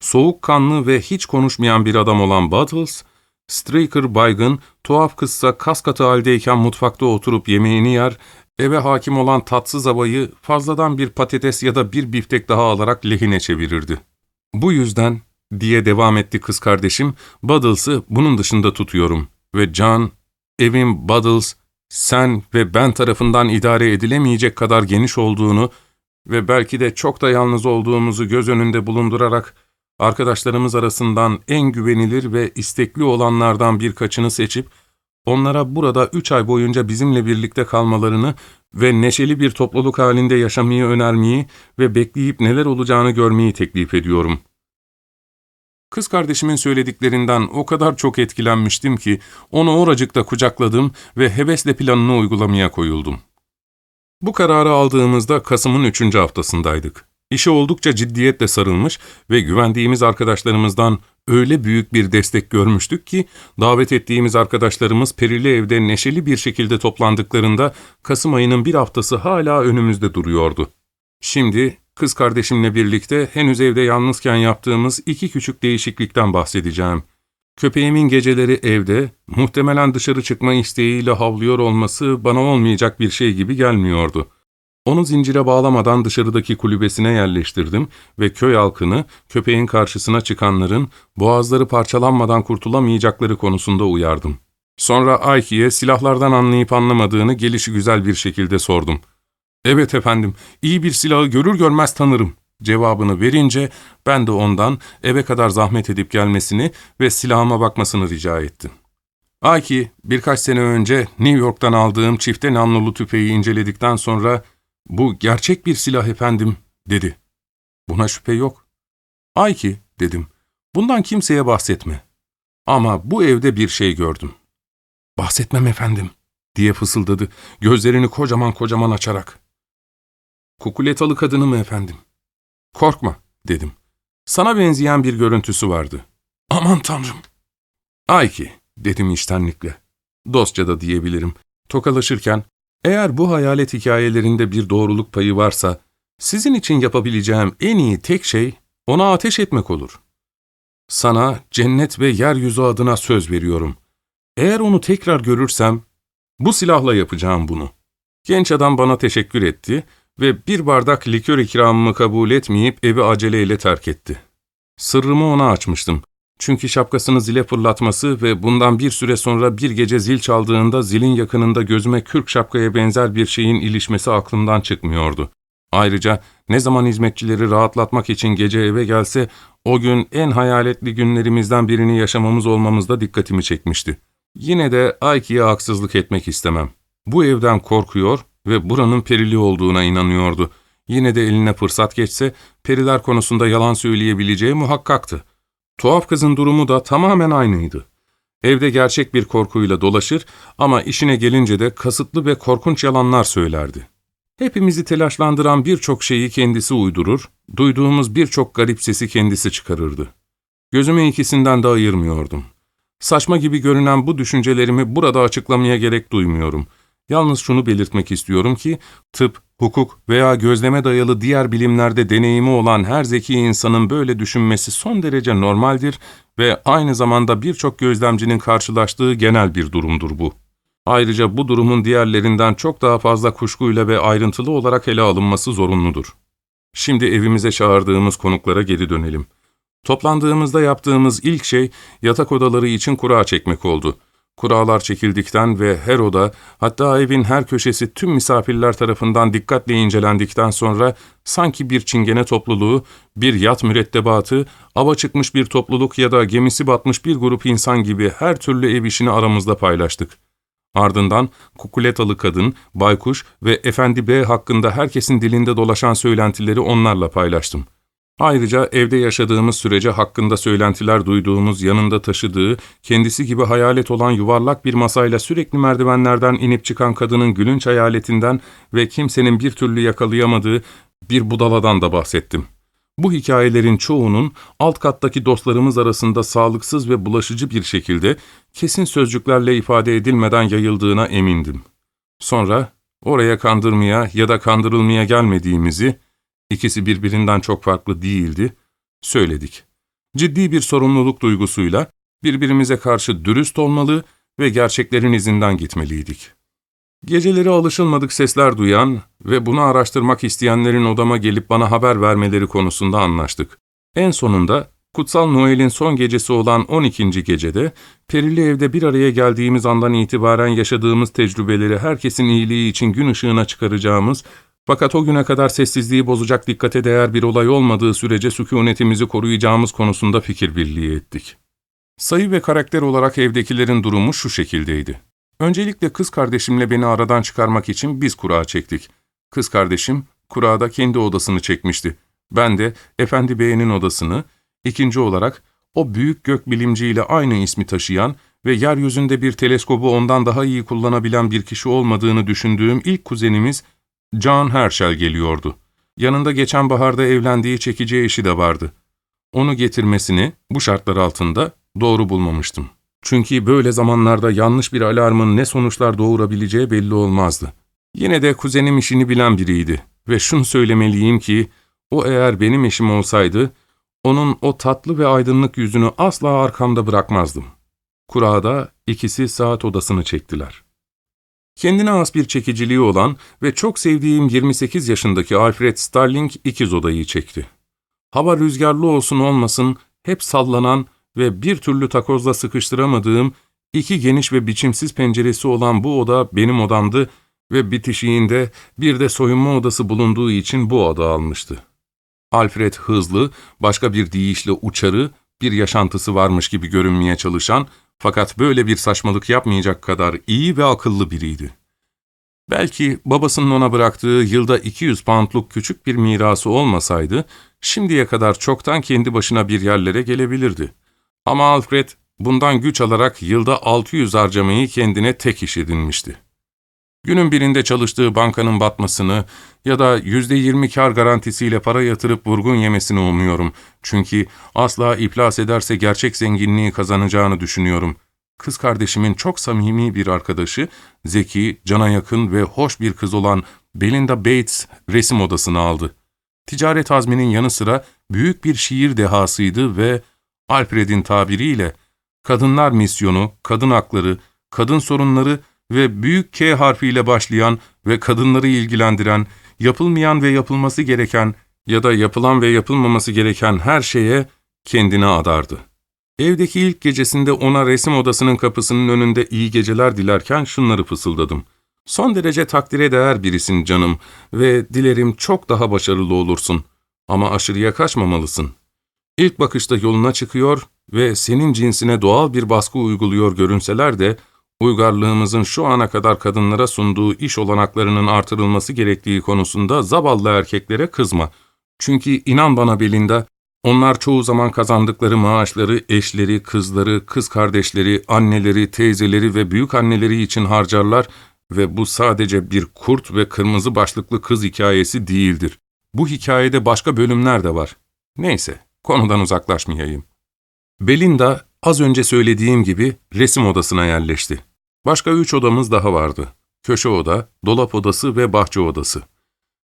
Soğukkanlı ve hiç konuşmayan bir adam olan Buttles, Straker baygın, tuhaf kızsa kas katı haldeyken mutfakta oturup yemeğini yer, eve hakim olan tatsız havayı fazladan bir patates ya da bir biftek daha alarak lehine çevirirdi. Bu yüzden, diye devam etti kız kardeşim, Buddles'ı bunun dışında tutuyorum ve John, evin Buddles, sen ve ben tarafından idare edilemeyecek kadar geniş olduğunu ve belki de çok da yalnız olduğumuzu göz önünde bulundurarak arkadaşlarımız arasından en güvenilir ve istekli olanlardan birkaçını seçip onlara burada üç ay boyunca bizimle birlikte kalmalarını ve neşeli bir topluluk halinde yaşamayı önermeyi ve bekleyip neler olacağını görmeyi teklif ediyorum. Kız kardeşimin söylediklerinden o kadar çok etkilenmiştim ki onu oracıkta kucakladım ve hevesle planını uygulamaya koyuldum. Bu kararı aldığımızda Kasım'ın üçüncü haftasındaydık. İşe oldukça ciddiyetle sarılmış ve güvendiğimiz arkadaşlarımızdan öyle büyük bir destek görmüştük ki, davet ettiğimiz arkadaşlarımız perili evde neşeli bir şekilde toplandıklarında Kasım ayının bir haftası hala önümüzde duruyordu. Şimdi kız kardeşimle birlikte henüz evde yalnızken yaptığımız iki küçük değişiklikten bahsedeceğim. Köpeğimin geceleri evde, muhtemelen dışarı çıkma isteğiyle havlıyor olması bana olmayacak bir şey gibi gelmiyordu. Onu zincire bağlamadan dışarıdaki kulübesine yerleştirdim ve köy halkını köpeğin karşısına çıkanların boğazları parçalanmadan kurtulamayacakları konusunda uyardım. Sonra Ayki'ye silahlardan anlayıp anlamadığını gelişi güzel bir şekilde sordum. ''Evet efendim, iyi bir silahı görür görmez tanırım.'' cevabını verince ben de ondan eve kadar zahmet edip gelmesini ve silahıma bakmasını rica ettim. Ayki, birkaç sene önce New York'tan aldığım çifte namlulu tüfeği inceledikten sonra ''Bu gerçek bir silah efendim.'' dedi. ''Buna şüphe yok.'' ''Ayki'' dedim. ''Bundan kimseye bahsetme. Ama bu evde bir şey gördüm.'' ''Bahsetmem efendim.'' diye fısıldadı, gözlerini kocaman kocaman açarak. ''Kukuletalı kadını mı efendim?'' ''Korkma.'' dedim. ''Sana benzeyen bir görüntüsü vardı.'' ''Aman tanrım!'' ''Ayki'' dedim iştenlikle. Dostça da diyebilirim. Tokalaşırken eğer bu hayalet hikayelerinde bir doğruluk payı varsa, sizin için yapabileceğim en iyi tek şey ona ateş etmek olur. Sana cennet ve yeryüzü adına söz veriyorum. Eğer onu tekrar görürsem, bu silahla yapacağım bunu. Genç adam bana teşekkür etti ve bir bardak likör ikramımı kabul etmeyip evi aceleyle terk etti. Sırrımı ona açmıştım. Çünkü şapkasını zile fırlatması ve bundan bir süre sonra bir gece zil çaldığında zilin yakınında gözüme kürk şapkaya benzer bir şeyin ilişmesi aklımdan çıkmıyordu. Ayrıca ne zaman hizmetçileri rahatlatmak için gece eve gelse, o gün en hayaletli günlerimizden birini yaşamamız olmamızda dikkatimi çekmişti. Yine de Ayki'ye haksızlık etmek istemem. Bu evden korkuyor ve buranın perili olduğuna inanıyordu. Yine de eline fırsat geçse, periler konusunda yalan söyleyebileceği muhakkaktı. Tuhaf kızın durumu da tamamen aynıydı. Evde gerçek bir korkuyla dolaşır ama işine gelince de kasıtlı ve korkunç yalanlar söylerdi. Hepimizi telaşlandıran birçok şeyi kendisi uydurur, duyduğumuz birçok garip sesi kendisi çıkarırdı. Gözümü ikisinden de ayırmıyordum. Saçma gibi görünen bu düşüncelerimi burada açıklamaya gerek duymuyorum. Yalnız şunu belirtmek istiyorum ki, tıp, hukuk veya gözleme dayalı diğer bilimlerde deneyimi olan her zeki insanın böyle düşünmesi son derece normaldir ve aynı zamanda birçok gözlemcinin karşılaştığı genel bir durumdur bu. Ayrıca bu durumun diğerlerinden çok daha fazla kuşkuyla ve ayrıntılı olarak ele alınması zorunludur. Şimdi evimize çağırdığımız konuklara geri dönelim. Toplandığımızda yaptığımız ilk şey yatak odaları için kura çekmek oldu. Kuralar çekildikten ve her oda, hatta evin her köşesi tüm misafirler tarafından dikkatle incelendikten sonra sanki bir çingene topluluğu, bir yat mürettebatı, ava çıkmış bir topluluk ya da gemisi batmış bir grup insan gibi her türlü ev işini aramızda paylaştık. Ardından kukuletalı kadın, baykuş ve efendi bey hakkında herkesin dilinde dolaşan söylentileri onlarla paylaştım.'' Ayrıca evde yaşadığımız sürece hakkında söylentiler duyduğumuz, yanında taşıdığı, kendisi gibi hayalet olan yuvarlak bir masayla sürekli merdivenlerden inip çıkan kadının gülünç hayaletinden ve kimsenin bir türlü yakalayamadığı bir budaladan da bahsettim. Bu hikayelerin çoğunun alt kattaki dostlarımız arasında sağlıksız ve bulaşıcı bir şekilde kesin sözcüklerle ifade edilmeden yayıldığına emindim. Sonra oraya kandırmaya ya da kandırılmaya gelmediğimizi, İkisi birbirinden çok farklı değildi, söyledik. Ciddi bir sorumluluk duygusuyla birbirimize karşı dürüst olmalı ve gerçeklerin izinden gitmeliydik. Geceleri alışılmadık sesler duyan ve bunu araştırmak isteyenlerin odama gelip bana haber vermeleri konusunda anlaştık. En sonunda Kutsal Noel'in son gecesi olan 12. gecede, Perili evde bir araya geldiğimiz andan itibaren yaşadığımız tecrübeleri herkesin iyiliği için gün ışığına çıkaracağımız Fakat o güne kadar sessizliği bozacak dikkate değer bir olay olmadığı sürece sükunetimizi koruyacağımız konusunda fikir birliği ettik. Sayı ve karakter olarak evdekilerin durumu şu şekildeydi. Öncelikle kız kardeşimle beni aradan çıkarmak için biz kura çektik. Kız kardeşim kurada kendi odasını çekmişti. Ben de Efendi Bey'in odasını, ikinci olarak o büyük gök bilimciyle aynı ismi taşıyan ve yeryüzünde bir teleskobu ondan daha iyi kullanabilen bir kişi olmadığını düşündüğüm ilk kuzenimiz John Herschel geliyordu. Yanında geçen baharda evlendiği çekici eşi de vardı. Onu getirmesini bu şartlar altında doğru bulmamıştım. Çünkü böyle zamanlarda yanlış bir alarmın ne sonuçlar doğurabileceği belli olmazdı. Yine de kuzenim işini bilen biriydi ve şunu söylemeliyim ki, o eğer benim eşim olsaydı, onun o tatlı ve aydınlık yüzünü asla arkamda bırakmazdım. Kurada ikisi saat odasını çektiler. Kendine az bir çekiciliği olan ve çok sevdiğim 28 yaşındaki Alfred Starling ikiz odayı çekti. Hava rüzgarlı olsun olmasın hep sallanan ve bir türlü takozla sıkıştıramadığım iki geniş ve biçimsiz penceresi olan bu oda benim odamdı ve bitişiğinde bir de soyunma odası bulunduğu için bu oda almıştı. Alfred hızlı, başka bir deyişle uçarı, bir yaşantısı varmış gibi görünmeye çalışan fakat böyle bir saçmalık yapmayacak kadar iyi ve akıllı biriydi. Belki babasının ona bıraktığı yılda 200 poundluk küçük bir mirası olmasaydı, şimdiye kadar çoktan kendi başına bir yerlere gelebilirdi. Ama Alfred bundan güç alarak yılda 600 harcamayı kendine tek iş edinmişti. Günün birinde çalıştığı bankanın batmasını ya da yüzde yirmi kar garantisiyle para yatırıp vurgun yemesini umuyorum. Çünkü asla iflas ederse gerçek zenginliği kazanacağını düşünüyorum. Kız kardeşimin çok samimi bir arkadaşı, zeki, cana yakın ve hoş bir kız olan Belinda Bates resim odasını aldı. Ticaret azminin yanı sıra büyük bir şiir dehasıydı ve Alfred'in tabiriyle kadınlar misyonu, kadın hakları, kadın sorunları ve büyük K harfiyle başlayan ve kadınları ilgilendiren, yapılmayan ve yapılması gereken ya da yapılan ve yapılmaması gereken her şeye kendine adardı. Evdeki ilk gecesinde ona resim odasının kapısının önünde iyi geceler dilerken şunları fısıldadım. Son derece takdire değer birisin canım ve dilerim çok daha başarılı olursun. Ama aşırıya kaçmamalısın. İlk bakışta yoluna çıkıyor ve senin cinsine doğal bir baskı uyguluyor görünseler de, uygarlığımızın şu ana kadar kadınlara sunduğu iş olanaklarının artırılması gerektiği konusunda zavallı erkeklere kızma. Çünkü inan bana Belinda, onlar çoğu zaman kazandıkları maaşları eşleri, kızları, kız kardeşleri, anneleri, teyzeleri ve büyük anneleri için harcarlar ve bu sadece bir kurt ve kırmızı başlıklı kız hikayesi değildir. Bu hikayede başka bölümler de var. Neyse, konudan uzaklaşmayayım. Belinda, az önce söylediğim gibi resim odasına yerleşti. Başka üç odamız daha vardı. Köşe oda, dolap odası ve bahçe odası.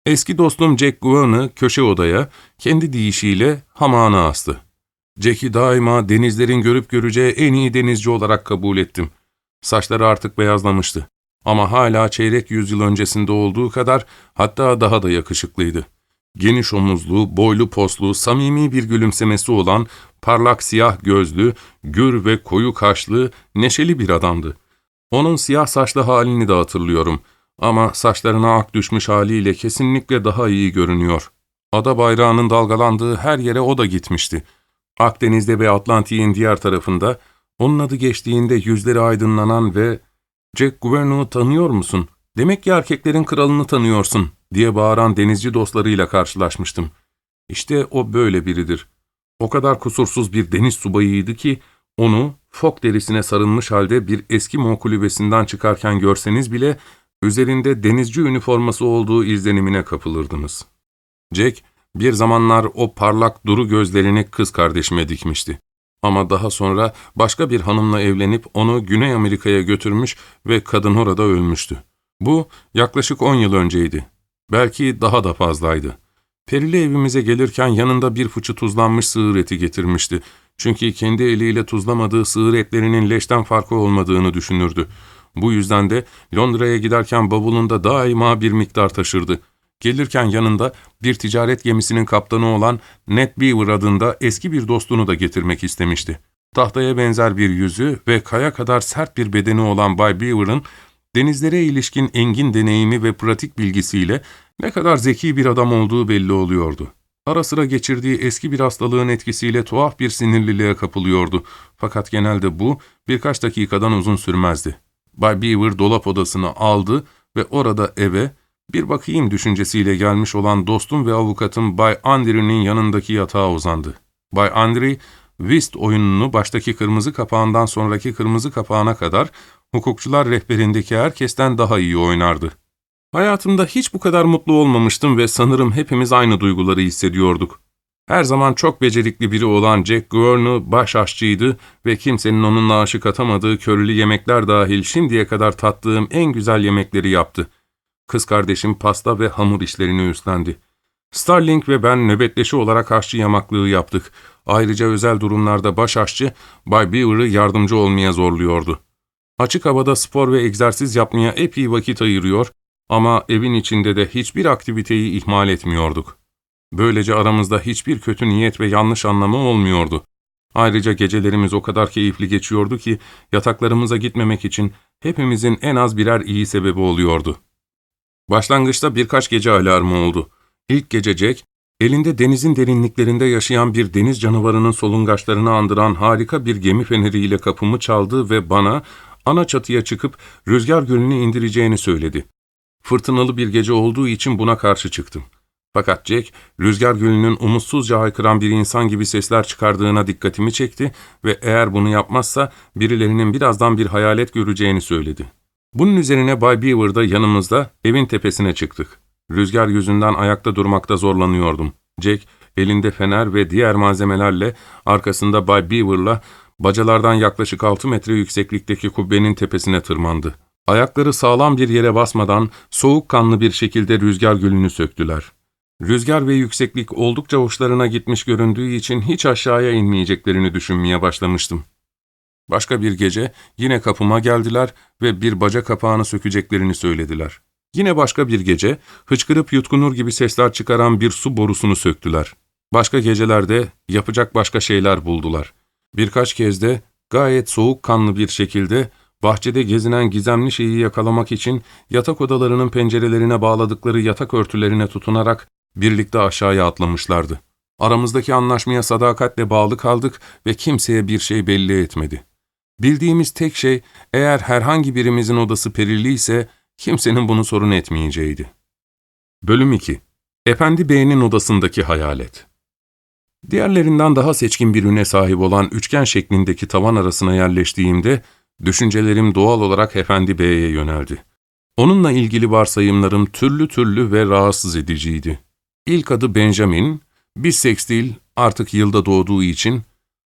Eski dostum Jack Guan'ı köşe odaya, kendi deyişiyle hamağına astı. Jack'i daima denizlerin görüp göreceği en iyi denizci olarak kabul ettim. Saçları artık beyazlamıştı. Ama hala çeyrek yüzyıl öncesinde olduğu kadar hatta daha da yakışıklıydı. Geniş omuzlu, boylu poslu, samimi bir gülümsemesi olan, parlak siyah gözlü, gür ve koyu kaşlı, neşeli bir adamdı. Onun siyah saçlı halini de hatırlıyorum ama saçlarına ak düşmüş haliyle kesinlikle daha iyi görünüyor. Ada bayrağının dalgalandığı her yere o da gitmişti. Akdeniz'de ve Atlantik'in diğer tarafında, onun adı geçtiğinde yüzleri aydınlanan ve ''Jack Gouverneur'u tanıyor musun? Demek ki erkeklerin kralını tanıyorsun.'' diye bağıran denizci dostlarıyla karşılaşmıştım. İşte o böyle biridir. O kadar kusursuz bir deniz subayıydı ki, onu fok derisine sarılmış halde bir eski Mo kulübesinden çıkarken görseniz bile üzerinde denizci üniforması olduğu izlenimine kapılırdınız. Jack bir zamanlar o parlak duru gözlerini kız kardeşime dikmişti. Ama daha sonra başka bir hanımla evlenip onu Güney Amerika'ya götürmüş ve kadın orada ölmüştü. Bu yaklaşık on yıl önceydi. Belki daha da fazlaydı. Perili evimize gelirken yanında bir fıçı tuzlanmış sığır eti getirmişti çünkü kendi eliyle tuzlamadığı sığır etlerinin leşten farkı olmadığını düşünürdü. Bu yüzden de Londra'ya giderken bavulunda daima bir miktar taşırdı. Gelirken yanında bir ticaret gemisinin kaptanı olan Ned Beaver adında eski bir dostunu da getirmek istemişti. Tahtaya benzer bir yüzü ve kaya kadar sert bir bedeni olan Bay Beaver'ın denizlere ilişkin engin deneyimi ve pratik bilgisiyle ne kadar zeki bir adam olduğu belli oluyordu. Ara sıra geçirdiği eski bir hastalığın etkisiyle tuhaf bir sinirliliğe kapılıyordu. Fakat genelde bu birkaç dakikadan uzun sürmezdi. Bay Beaver dolap odasını aldı ve orada eve bir bakayım düşüncesiyle gelmiş olan dostum ve avukatım Bay Andrew'nin yanındaki yatağa uzandı. Bay Andrew, Whist oyununu baştaki kırmızı kapağından sonraki kırmızı kapağına kadar hukukçular rehberindeki herkesten daha iyi oynardı. Hayatımda hiç bu kadar mutlu olmamıştım ve sanırım hepimiz aynı duyguları hissediyorduk. Her zaman çok becerikli biri olan Jack Gurney baş aşçıydı ve kimsenin onunla aşık atamadığı körülü yemekler dahil şimdiye kadar tattığım en güzel yemekleri yaptı. Kız kardeşim pasta ve hamur işlerini üstlendi. Starling ve ben nöbetleşi olarak aşçı yamaklığı yaptık. Ayrıca özel durumlarda baş aşçı Bay Beaver'ı yardımcı olmaya zorluyordu. Açık havada spor ve egzersiz yapmaya epey vakit ayırıyor ama evin içinde de hiçbir aktiviteyi ihmal etmiyorduk. Böylece aramızda hiçbir kötü niyet ve yanlış anlamı olmuyordu. Ayrıca gecelerimiz o kadar keyifli geçiyordu ki yataklarımıza gitmemek için hepimizin en az birer iyi sebebi oluyordu. Başlangıçta birkaç gece alarmı oldu. İlk gece Jack, elinde denizin derinliklerinde yaşayan bir deniz canavarının solungaçlarını andıran harika bir gemi feneriyle kapımı çaldı ve bana ana çatıya çıkıp rüzgar gölünü indireceğini söyledi. Fırtınalı bir gece olduğu için buna karşı çıktım. Fakat Jack, rüzgar gölünün umutsuzca haykıran bir insan gibi sesler çıkardığına dikkatimi çekti ve eğer bunu yapmazsa birilerinin birazdan bir hayalet göreceğini söyledi. Bunun üzerine Bay Beaver da yanımızda evin tepesine çıktık. Rüzgar yüzünden ayakta durmakta zorlanıyordum. Jack, elinde fener ve diğer malzemelerle arkasında Bay Beaver'la bacalardan yaklaşık 6 metre yükseklikteki kubbenin tepesine tırmandı. Ayakları sağlam bir yere basmadan soğukkanlı bir şekilde rüzgar gülünü söktüler. Rüzgar ve yükseklik oldukça hoşlarına gitmiş göründüğü için hiç aşağıya inmeyeceklerini düşünmeye başlamıştım. Başka bir gece yine kapıma geldiler ve bir baca kapağını sökeceklerini söylediler. Yine başka bir gece hıçkırıp yutkunur gibi sesler çıkaran bir su borusunu söktüler. Başka gecelerde yapacak başka şeyler buldular. Birkaç kez de gayet soğukkanlı bir şekilde bahçede gezinen gizemli şeyi yakalamak için yatak odalarının pencerelerine bağladıkları yatak örtülerine tutunarak birlikte aşağıya atlamışlardı. Aramızdaki anlaşmaya sadakatle bağlı kaldık ve kimseye bir şey belli etmedi. Bildiğimiz tek şey eğer herhangi birimizin odası perili ise kimsenin bunu sorun etmeyeceğiydi. Bölüm 2 Efendi Bey'in odasındaki hayalet Diğerlerinden daha seçkin bir üne sahip olan üçgen şeklindeki tavan arasına yerleştiğimde, düşüncelerim doğal olarak Efendi Bey'e yöneldi. Onunla ilgili varsayımlarım türlü türlü ve rahatsız ediciydi. İlk adı Benjamin, bisekstil, artık yılda doğduğu için,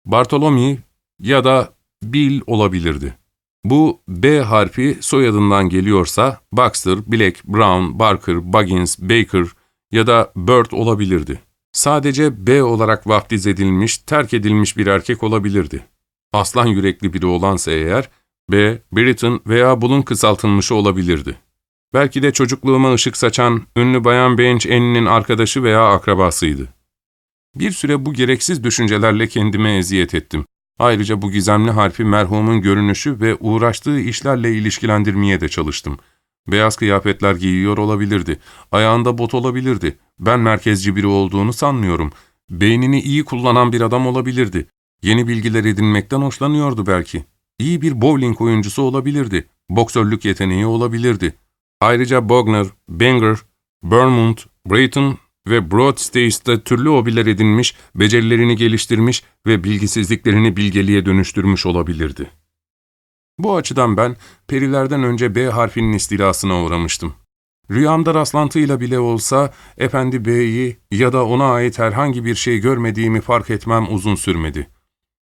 Bartolomei ya da Bill olabilirdi. Bu B harfi soyadından geliyorsa Baxter, Black, Brown, Barker, Buggins, Baker ya da Bird olabilirdi. Sadece B olarak vaftiz edilmiş, terk edilmiş bir erkek olabilirdi. Aslan yürekli biri olansa eğer, B, Britton veya Bull'un kısaltılmışı olabilirdi. Belki de çocukluğuma ışık saçan ünlü bayan Bench Annie'nin arkadaşı veya akrabasıydı. Bir süre bu gereksiz düşüncelerle kendime eziyet ettim. Ayrıca bu gizemli harfi merhumun görünüşü ve uğraştığı işlerle ilişkilendirmeye de çalıştım. Beyaz kıyafetler giyiyor olabilirdi, ayağında bot olabilirdi. Ben merkezci biri olduğunu sanmıyorum. Beynini iyi kullanan bir adam olabilirdi. Yeni bilgiler edinmekten hoşlanıyordu belki. İyi bir bowling oyuncusu olabilirdi. Boksörlük yeteneği olabilirdi. Ayrıca Bogner, Banger, Bournemouth, Brayton ve Broadstaice'da türlü hobiler edinmiş, becerilerini geliştirmiş ve bilgisizliklerini bilgeliğe dönüştürmüş olabilirdi. Bu açıdan ben, perilerden önce B harfinin istilasına uğramıştım. Rüyamda rastlantıyla bile olsa, Efendi Bey'i ya da ona ait herhangi bir şey görmediğimi fark etmem uzun sürmedi.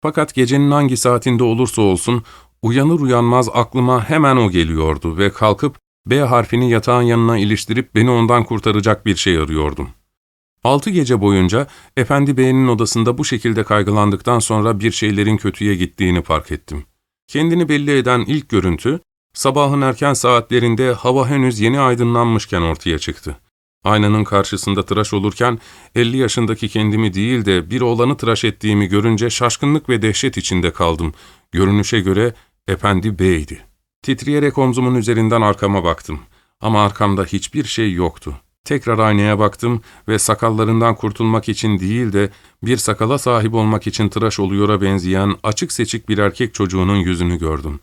Fakat gecenin hangi saatinde olursa olsun, uyanır uyanmaz aklıma hemen o geliyordu ve kalkıp B harfini yatağın yanına iliştirip beni ondan kurtaracak bir şey arıyordum. Altı gece boyunca Efendi Bey'in odasında bu şekilde kaygılandıktan sonra bir şeylerin kötüye gittiğini fark ettim. Kendini belli eden ilk görüntü, sabahın erken saatlerinde hava henüz yeni aydınlanmışken ortaya çıktı. Aynanın karşısında tıraş olurken 50 yaşındaki kendimi değil de bir oğlanı tıraş ettiğimi görünce şaşkınlık ve dehşet içinde kaldım. Görünüşe göre Efendi Bey'di. Titreyerek omzumun üzerinden arkama baktım. Ama arkamda hiçbir şey yoktu. Tekrar aynaya baktım ve sakallarından kurtulmak için değil de bir sakala sahip olmak için tıraş oluyora benzeyen açık seçik bir erkek çocuğunun yüzünü gördüm.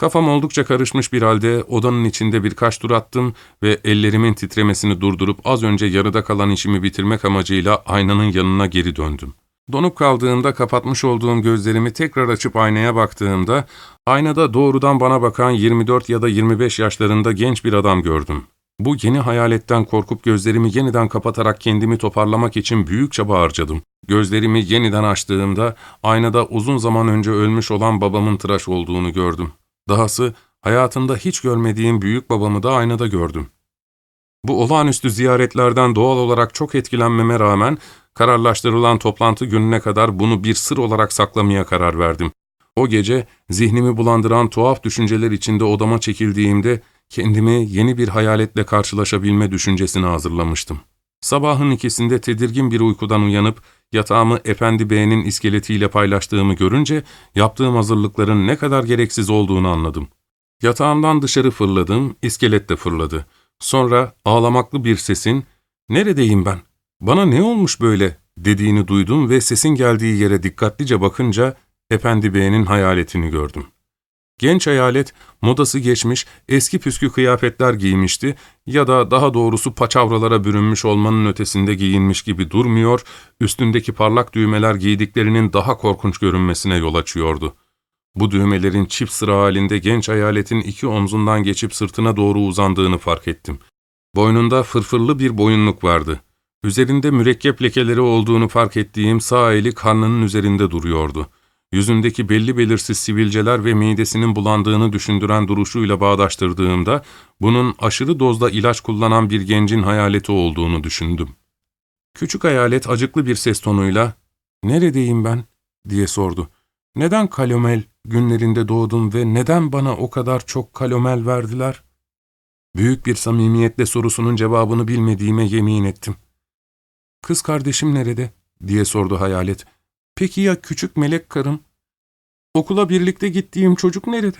Kafam oldukça karışmış bir halde odanın içinde birkaç tur attım ve ellerimin titremesini durdurup az önce yarıda kalan işimi bitirmek amacıyla aynanın yanına geri döndüm. Donup kaldığımda kapatmış olduğum gözlerimi tekrar açıp aynaya baktığımda, aynada doğrudan bana bakan 24 ya da 25 yaşlarında genç bir adam gördüm. Bu yeni hayaletten korkup gözlerimi yeniden kapatarak kendimi toparlamak için büyük çaba harcadım. Gözlerimi yeniden açtığımda aynada uzun zaman önce ölmüş olan babamın tıraş olduğunu gördüm. Dahası hayatımda hiç görmediğim büyük babamı da aynada gördüm. Bu olağanüstü ziyaretlerden doğal olarak çok etkilenmeme rağmen kararlaştırılan toplantı gününe kadar bunu bir sır olarak saklamaya karar verdim. O gece zihnimi bulandıran tuhaf düşünceler içinde odama çekildiğimde kendimi yeni bir hayaletle karşılaşabilme düşüncesine hazırlamıştım. Sabahın ikisinde tedirgin bir uykudan uyanıp yatağımı Efendi Bey'in iskeletiyle paylaştığımı görünce yaptığım hazırlıkların ne kadar gereksiz olduğunu anladım. Yatağımdan dışarı fırladım, iskelet de fırladı. Sonra ağlamaklı bir sesin ''Neredeyim ben? Bana ne olmuş böyle?'' dediğini duydum ve sesin geldiği yere dikkatlice bakınca Efendi Bey'in hayaletini gördüm. Genç hayalet modası geçmiş, eski püskü kıyafetler giymişti ya da daha doğrusu paçavralara bürünmüş olmanın ötesinde giyinmiş gibi durmuyor, üstündeki parlak düğmeler giydiklerinin daha korkunç görünmesine yol açıyordu. Bu düğmelerin çift sıra halinde genç hayaletin iki omzundan geçip sırtına doğru uzandığını fark ettim. Boynunda fırfırlı bir boyunluk vardı. Üzerinde mürekkep lekeleri olduğunu fark ettiğim sağ eli karnının üzerinde duruyordu. Yüzündeki belli belirsiz sivilceler ve midesinin bulandığını düşündüren duruşuyla bağdaştırdığımda, bunun aşırı dozda ilaç kullanan bir gencin hayaleti olduğunu düşündüm. Küçük hayalet acıklı bir ses tonuyla, ''Neredeyim ben?'' diye sordu. ''Neden kalomel günlerinde doğdum ve neden bana o kadar çok kalomel verdiler?'' Büyük bir samimiyetle sorusunun cevabını bilmediğime yemin ettim. ''Kız kardeşim nerede?'' diye sordu hayalet. Peki ya küçük melek karım? Okula birlikte gittiğim çocuk nerede?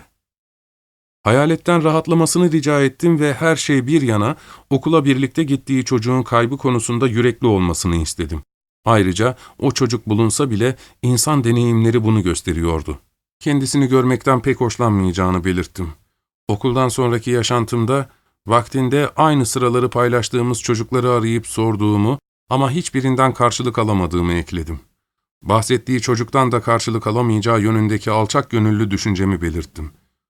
Hayaletten rahatlamasını rica ettim ve her şey bir yana okula birlikte gittiği çocuğun kaybı konusunda yürekli olmasını istedim. Ayrıca o çocuk bulunsa bile insan deneyimleri bunu gösteriyordu. Kendisini görmekten pek hoşlanmayacağını belirttim. Okuldan sonraki yaşantımda vaktinde aynı sıraları paylaştığımız çocukları arayıp sorduğumu ama hiçbirinden karşılık alamadığımı ekledim. Bahsettiği çocuktan da karşılık alamayacağı yönündeki alçak gönüllü düşüncemi belirttim.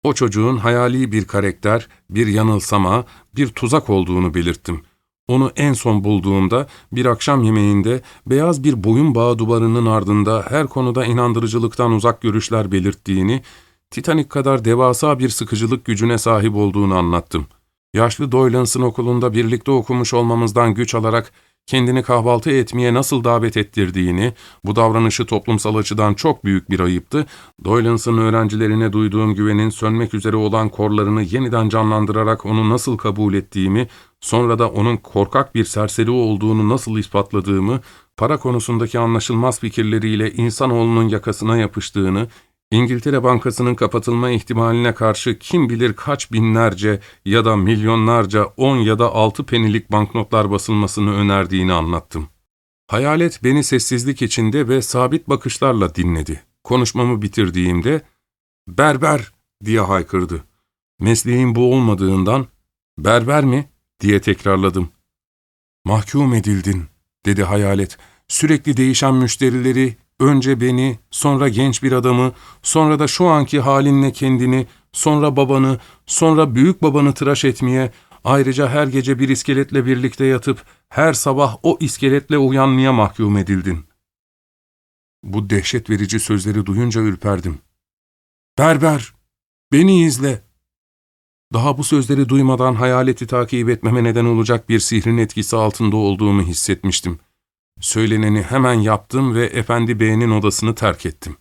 O çocuğun hayali bir karakter, bir yanılsama, bir tuzak olduğunu belirttim. Onu en son bulduğumda bir akşam yemeğinde beyaz bir boyun bağı duvarının ardında her konuda inandırıcılıktan uzak görüşler belirttiğini, Titanic kadar devasa bir sıkıcılık gücüne sahip olduğunu anlattım. Yaşlı Doylands'ın okulunda birlikte okumuş olmamızdan güç alarak kendini kahvaltı etmeye nasıl davet ettirdiğini, bu davranışı toplumsal açıdan çok büyük bir ayıptı, Doylands'ın öğrencilerine duyduğum güvenin sönmek üzere olan korlarını yeniden canlandırarak onu nasıl kabul ettiğimi, sonra da onun korkak bir serseri olduğunu nasıl ispatladığımı, para konusundaki anlaşılmaz fikirleriyle insanoğlunun yakasına yapıştığını, İngiltere Bankası'nın kapatılma ihtimaline karşı kim bilir kaç binlerce ya da milyonlarca on ya da altı penilik banknotlar basılmasını önerdiğini anlattım. Hayalet beni sessizlik içinde ve sabit bakışlarla dinledi. Konuşmamı bitirdiğimde, ''Berber!'' diye haykırdı. Mesleğim bu olmadığından, ''Berber mi?'' diye tekrarladım. ''Mahkum edildin.'' dedi hayalet. ''Sürekli değişen müşterileri, Önce beni, sonra genç bir adamı, sonra da şu anki halinle kendini, sonra babanı, sonra büyük babanı tıraş etmeye, ayrıca her gece bir iskeletle birlikte yatıp her sabah o iskeletle uyanmaya mahkum edildin. Bu dehşet verici sözleri duyunca ürperdim. Berber, beni izle. Daha bu sözleri duymadan hayaleti takip etmeme neden olacak bir sihrin etkisi altında olduğumu hissetmiştim.'' Söyleneni hemen yaptım ve Efendi Bey'in odasını terk ettim.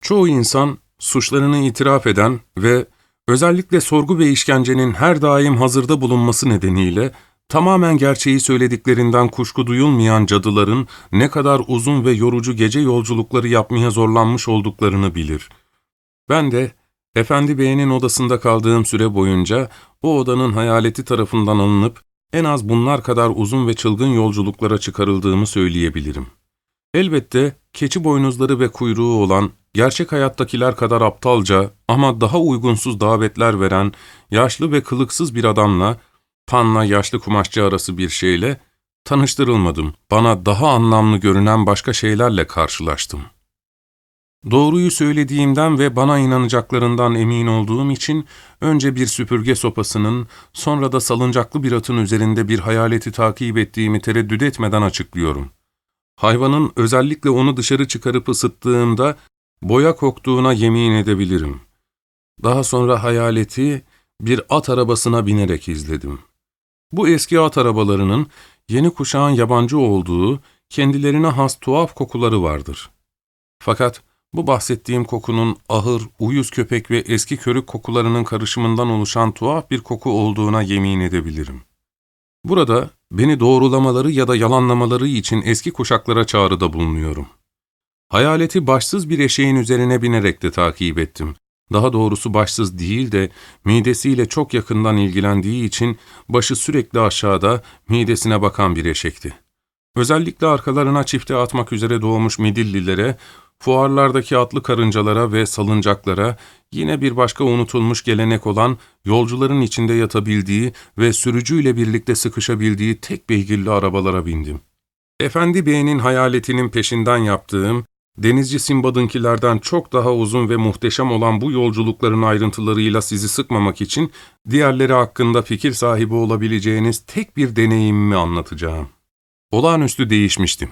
Çoğu insan suçlarını itiraf eden ve özellikle sorgu ve işkencenin her daim hazırda bulunması nedeniyle tamamen gerçeği söylediklerinden kuşku duyulmayan cadıların ne kadar uzun ve yorucu gece yolculukları yapmaya zorlanmış olduklarını bilir. Ben de Efendi Bey'in odasında kaldığım süre boyunca o odanın hayaleti tarafından alınıp en az bunlar kadar uzun ve çılgın yolculuklara çıkarıldığımı söyleyebilirim. Elbette keçi boynuzları ve kuyruğu olan, gerçek hayattakiler kadar aptalca ama daha uygunsuz davetler veren, yaşlı ve kılıksız bir adamla, panla yaşlı kumaşçı arası bir şeyle tanıştırılmadım. Bana daha anlamlı görünen başka şeylerle karşılaştım. Doğruyu söylediğimden ve bana inanacaklarından emin olduğum için önce bir süpürge sopasının, sonra da salıncaklı bir atın üzerinde bir hayaleti takip ettiğimi tereddüt etmeden açıklıyorum. Hayvanın özellikle onu dışarı çıkarıp ısıttığımda boya koktuğuna yemin edebilirim. Daha sonra hayaleti bir at arabasına binerek izledim. Bu eski at arabalarının yeni kuşağın yabancı olduğu, kendilerine has tuhaf kokuları vardır. Fakat bu bahsettiğim kokunun ahır, uyuz köpek ve eski körük kokularının karışımından oluşan tuhaf bir koku olduğuna yemin edebilirim. Burada beni doğrulamaları ya da yalanlamaları için eski kuşaklara çağrıda bulunuyorum. Hayaleti başsız bir eşeğin üzerine binerek de takip ettim. Daha doğrusu başsız değil de midesiyle çok yakından ilgilendiği için başı sürekli aşağıda midesine bakan bir eşekti. Özellikle arkalarına çifte atmak üzere doğmuş midillilere, fuarlardaki atlı karıncalara ve salıncaklara, yine bir başka unutulmuş gelenek olan yolcuların içinde yatabildiği ve sürücüyle birlikte sıkışabildiği tek beygirli arabalara bindim. Efendi Bey'in hayaletinin peşinden yaptığım, denizci Simbad'ınkilerden çok daha uzun ve muhteşem olan bu yolculukların ayrıntılarıyla sizi sıkmamak için diğerleri hakkında fikir sahibi olabileceğiniz tek bir deneyimimi anlatacağım. Olağanüstü değişmiştim.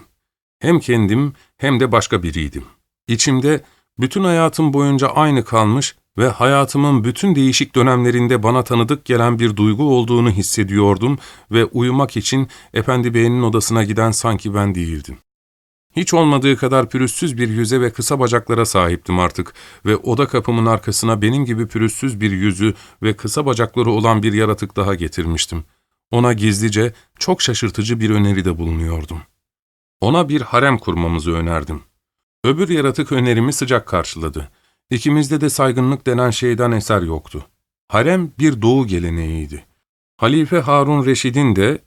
Hem kendim hem de başka biriydim. İçimde bütün hayatım boyunca aynı kalmış ve hayatımın bütün değişik dönemlerinde bana tanıdık gelen bir duygu olduğunu hissediyordum ve uyumak için Efendi Bey'in odasına giden sanki ben değildim. Hiç olmadığı kadar pürüzsüz bir yüze ve kısa bacaklara sahiptim artık ve oda kapımın arkasına benim gibi pürüzsüz bir yüzü ve kısa bacakları olan bir yaratık daha getirmiştim. Ona gizlice çok şaşırtıcı bir öneride bulunuyordum. Ona bir harem kurmamızı önerdim. Öbür yaratık önerimi sıcak karşıladı. İkimizde de saygınlık denen şeyden eser yoktu. Harem bir doğu geleneğiydi. Halife Harun Reşid'in de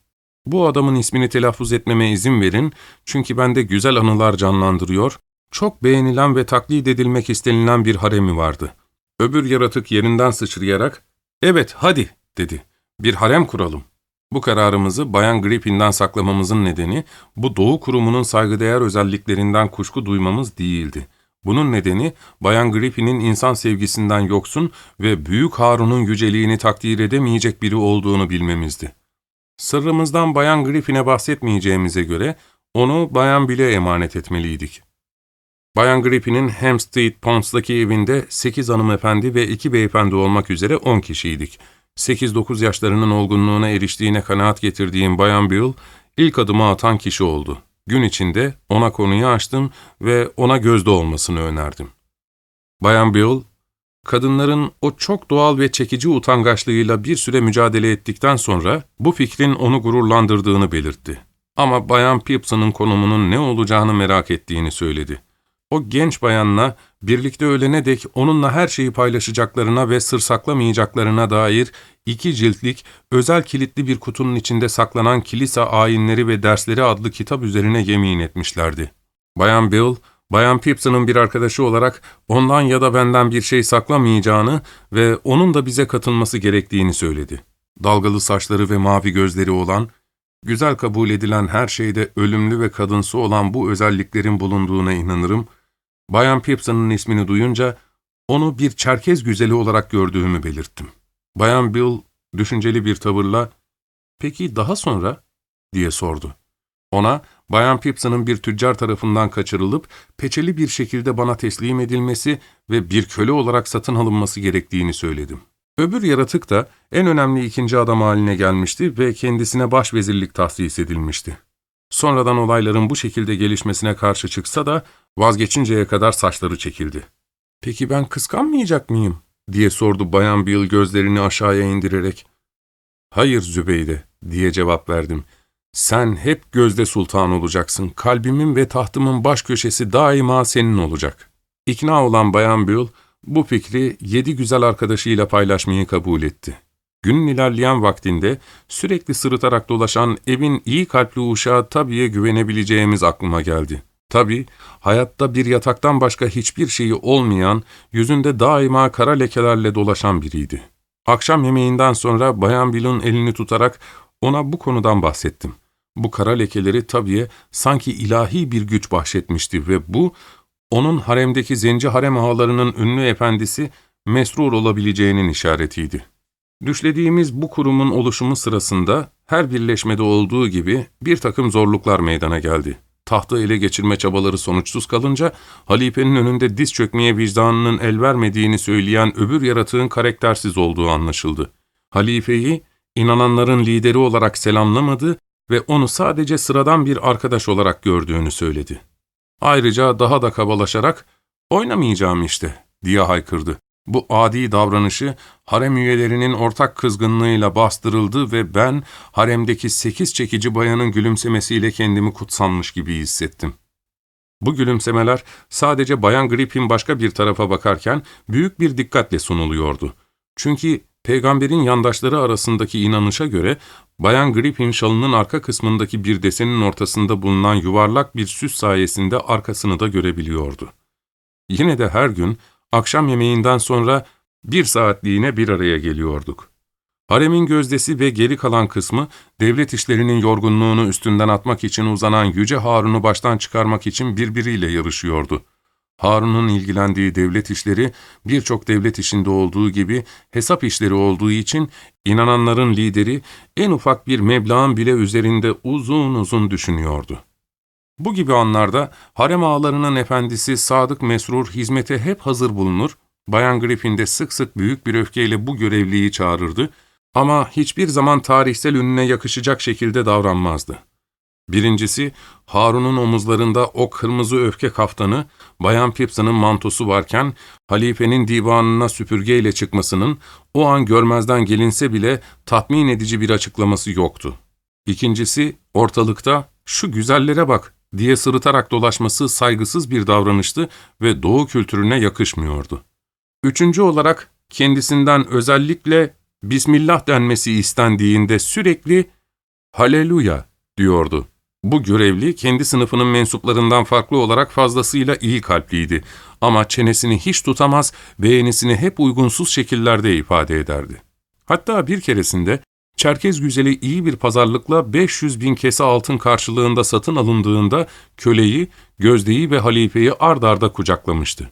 bu adamın ismini telaffuz etmeme izin verin çünkü bende güzel anılar canlandırıyor, çok beğenilen ve taklit edilmek istenilen bir haremi vardı. Öbür yaratık yerinden sıçrayarak, ''Evet, hadi.'' dedi. ''Bir harem kuralım.'' Bu kararımızı Bayan Gripin'den saklamamızın nedeni, bu doğu kurumunun saygıdeğer özelliklerinden kuşku duymamız değildi. Bunun nedeni, Bayan Gripin'in insan sevgisinden yoksun ve Büyük Harun'un yüceliğini takdir edemeyecek biri olduğunu bilmemizdi. Sırrımızdan Bayan Griffin'e bahsetmeyeceğimize göre, onu Bayan Bill'e emanet etmeliydik. Bayan Griffin'in Hampstead Ponds'daki evinde sekiz hanımefendi ve iki beyefendi olmak üzere on kişiydik. 8-9 yaşlarının olgunluğuna eriştiğine kanaat getirdiğim Bayan Bill, ilk adımı atan kişi oldu. Gün içinde ona konuyu açtım ve ona gözde olmasını önerdim. Bayan Bill, kadınların o çok doğal ve çekici utangaçlığıyla bir süre mücadele ettikten sonra bu fikrin onu gururlandırdığını belirtti. Ama Bayan Pipson'ın konumunun ne olacağını merak ettiğini söyledi. O genç bayanla birlikte ölene dek onunla her şeyi paylaşacaklarına ve sır saklamayacaklarına dair iki ciltlik, özel kilitli bir kutunun içinde saklanan kilise ayinleri ve dersleri adlı kitap üzerine yemin etmişlerdi. Bayan Bill, Bayan Pipson'ın bir arkadaşı olarak ondan ya da benden bir şey saklamayacağını ve onun da bize katılması gerektiğini söyledi. Dalgalı saçları ve mavi gözleri olan, güzel kabul edilen her şeyde ölümlü ve kadınsı olan bu özelliklerin bulunduğuna inanırım Bayan Pipson'ın ismini duyunca onu bir Çerkez güzeli olarak gördüğümü belirttim. Bayan Bill düşünceli bir tavırla ''Peki daha sonra?'' diye sordu. Ona Bayan Pipson'ın bir tüccar tarafından kaçırılıp peçeli bir şekilde bana teslim edilmesi ve bir köle olarak satın alınması gerektiğini söyledim. Öbür yaratık da en önemli ikinci adam haline gelmişti ve kendisine başvezirlik tahsis edilmişti. Sonradan olayların bu şekilde gelişmesine karşı çıksa da vazgeçinceye kadar saçları çekildi. ''Peki ben kıskanmayacak mıyım?'' diye sordu Bayan Bill gözlerini aşağıya indirerek. ''Hayır Zübeyde'' diye cevap verdim. ''Sen hep gözde sultan olacaksın. Kalbimin ve tahtımın baş köşesi daima senin olacak.'' İkna olan Bayan Bill, bu fikri yedi güzel arkadaşıyla paylaşmayı kabul etti. Günün ilerleyen vaktinde sürekli sırıtarak dolaşan evin iyi kalpli uşağı Tabi'ye güvenebileceğimiz aklıma geldi. Tabi, hayatta bir yataktan başka hiçbir şeyi olmayan, yüzünde daima kara lekelerle dolaşan biriydi. Akşam yemeğinden sonra Bayan Bill'in elini tutarak ona bu konudan bahsettim. Bu kara lekeleri Tabi'ye sanki ilahi bir güç bahşetmişti ve bu, onun haremdeki zenci harem ağalarının ünlü efendisi mesrur olabileceğinin işaretiydi. Düşlediğimiz bu kurumun oluşumu sırasında her birleşmede olduğu gibi bir takım zorluklar meydana geldi. Tahtı ele geçirme çabaları sonuçsuz kalınca halifenin önünde diz çökmeye vicdanının el vermediğini söyleyen öbür yaratığın karaktersiz olduğu anlaşıldı. Halifeyi inananların lideri olarak selamlamadı ve onu sadece sıradan bir arkadaş olarak gördüğünü söyledi. Ayrıca daha da kabalaşarak ''Oynamayacağım işte'' diye haykırdı. Bu adi davranışı harem üyelerinin ortak kızgınlığıyla bastırıldı ve ben haremdeki sekiz çekici bayanın gülümsemesiyle kendimi kutsanmış gibi hissettim. Bu gülümsemeler sadece Bayan Grip'in başka bir tarafa bakarken büyük bir dikkatle sunuluyordu. Çünkü peygamberin yandaşları arasındaki inanışa göre Bayan Grip'in şalının arka kısmındaki bir desenin ortasında bulunan yuvarlak bir süs sayesinde arkasını da görebiliyordu. Yine de her gün akşam yemeğinden sonra bir saatliğine bir araya geliyorduk. Haremin gözdesi ve geri kalan kısmı, devlet işlerinin yorgunluğunu üstünden atmak için uzanan Yüce Harun'u baştan çıkarmak için birbiriyle yarışıyordu. Harun'un ilgilendiği devlet işleri, birçok devlet işinde olduğu gibi hesap işleri olduğu için inananların lideri en ufak bir meblağın bile üzerinde uzun uzun düşünüyordu. Bu gibi anlarda harem ağalarının efendisi Sadık Mesrur hizmete hep hazır bulunur, Bayan Griffin de sık sık büyük bir öfkeyle bu görevliyi çağırırdı ama hiçbir zaman tarihsel ününe yakışacak şekilde davranmazdı. Birincisi, Harun'un omuzlarında o kırmızı öfke kaftanı, Bayan Pipsa'nın mantosu varken, halifenin divanına süpürgeyle çıkmasının, o an görmezden gelinse bile tatmin edici bir açıklaması yoktu. İkincisi, ortalıkta, şu güzellere bak, diye sırıtarak dolaşması saygısız bir davranıştı ve doğu kültürüne yakışmıyordu. Üçüncü olarak kendisinden özellikle Bismillah denmesi istendiğinde sürekli Haleluya diyordu. Bu görevli kendi sınıfının mensuplarından farklı olarak fazlasıyla iyi kalpliydi ama çenesini hiç tutamaz, beğenisini hep uygunsuz şekillerde ifade ederdi. Hatta bir keresinde Çerkez güzeli iyi bir pazarlıkla 500 bin kese altın karşılığında satın alındığında köleyi, gözdeyi ve halifeyi ard arda kucaklamıştı.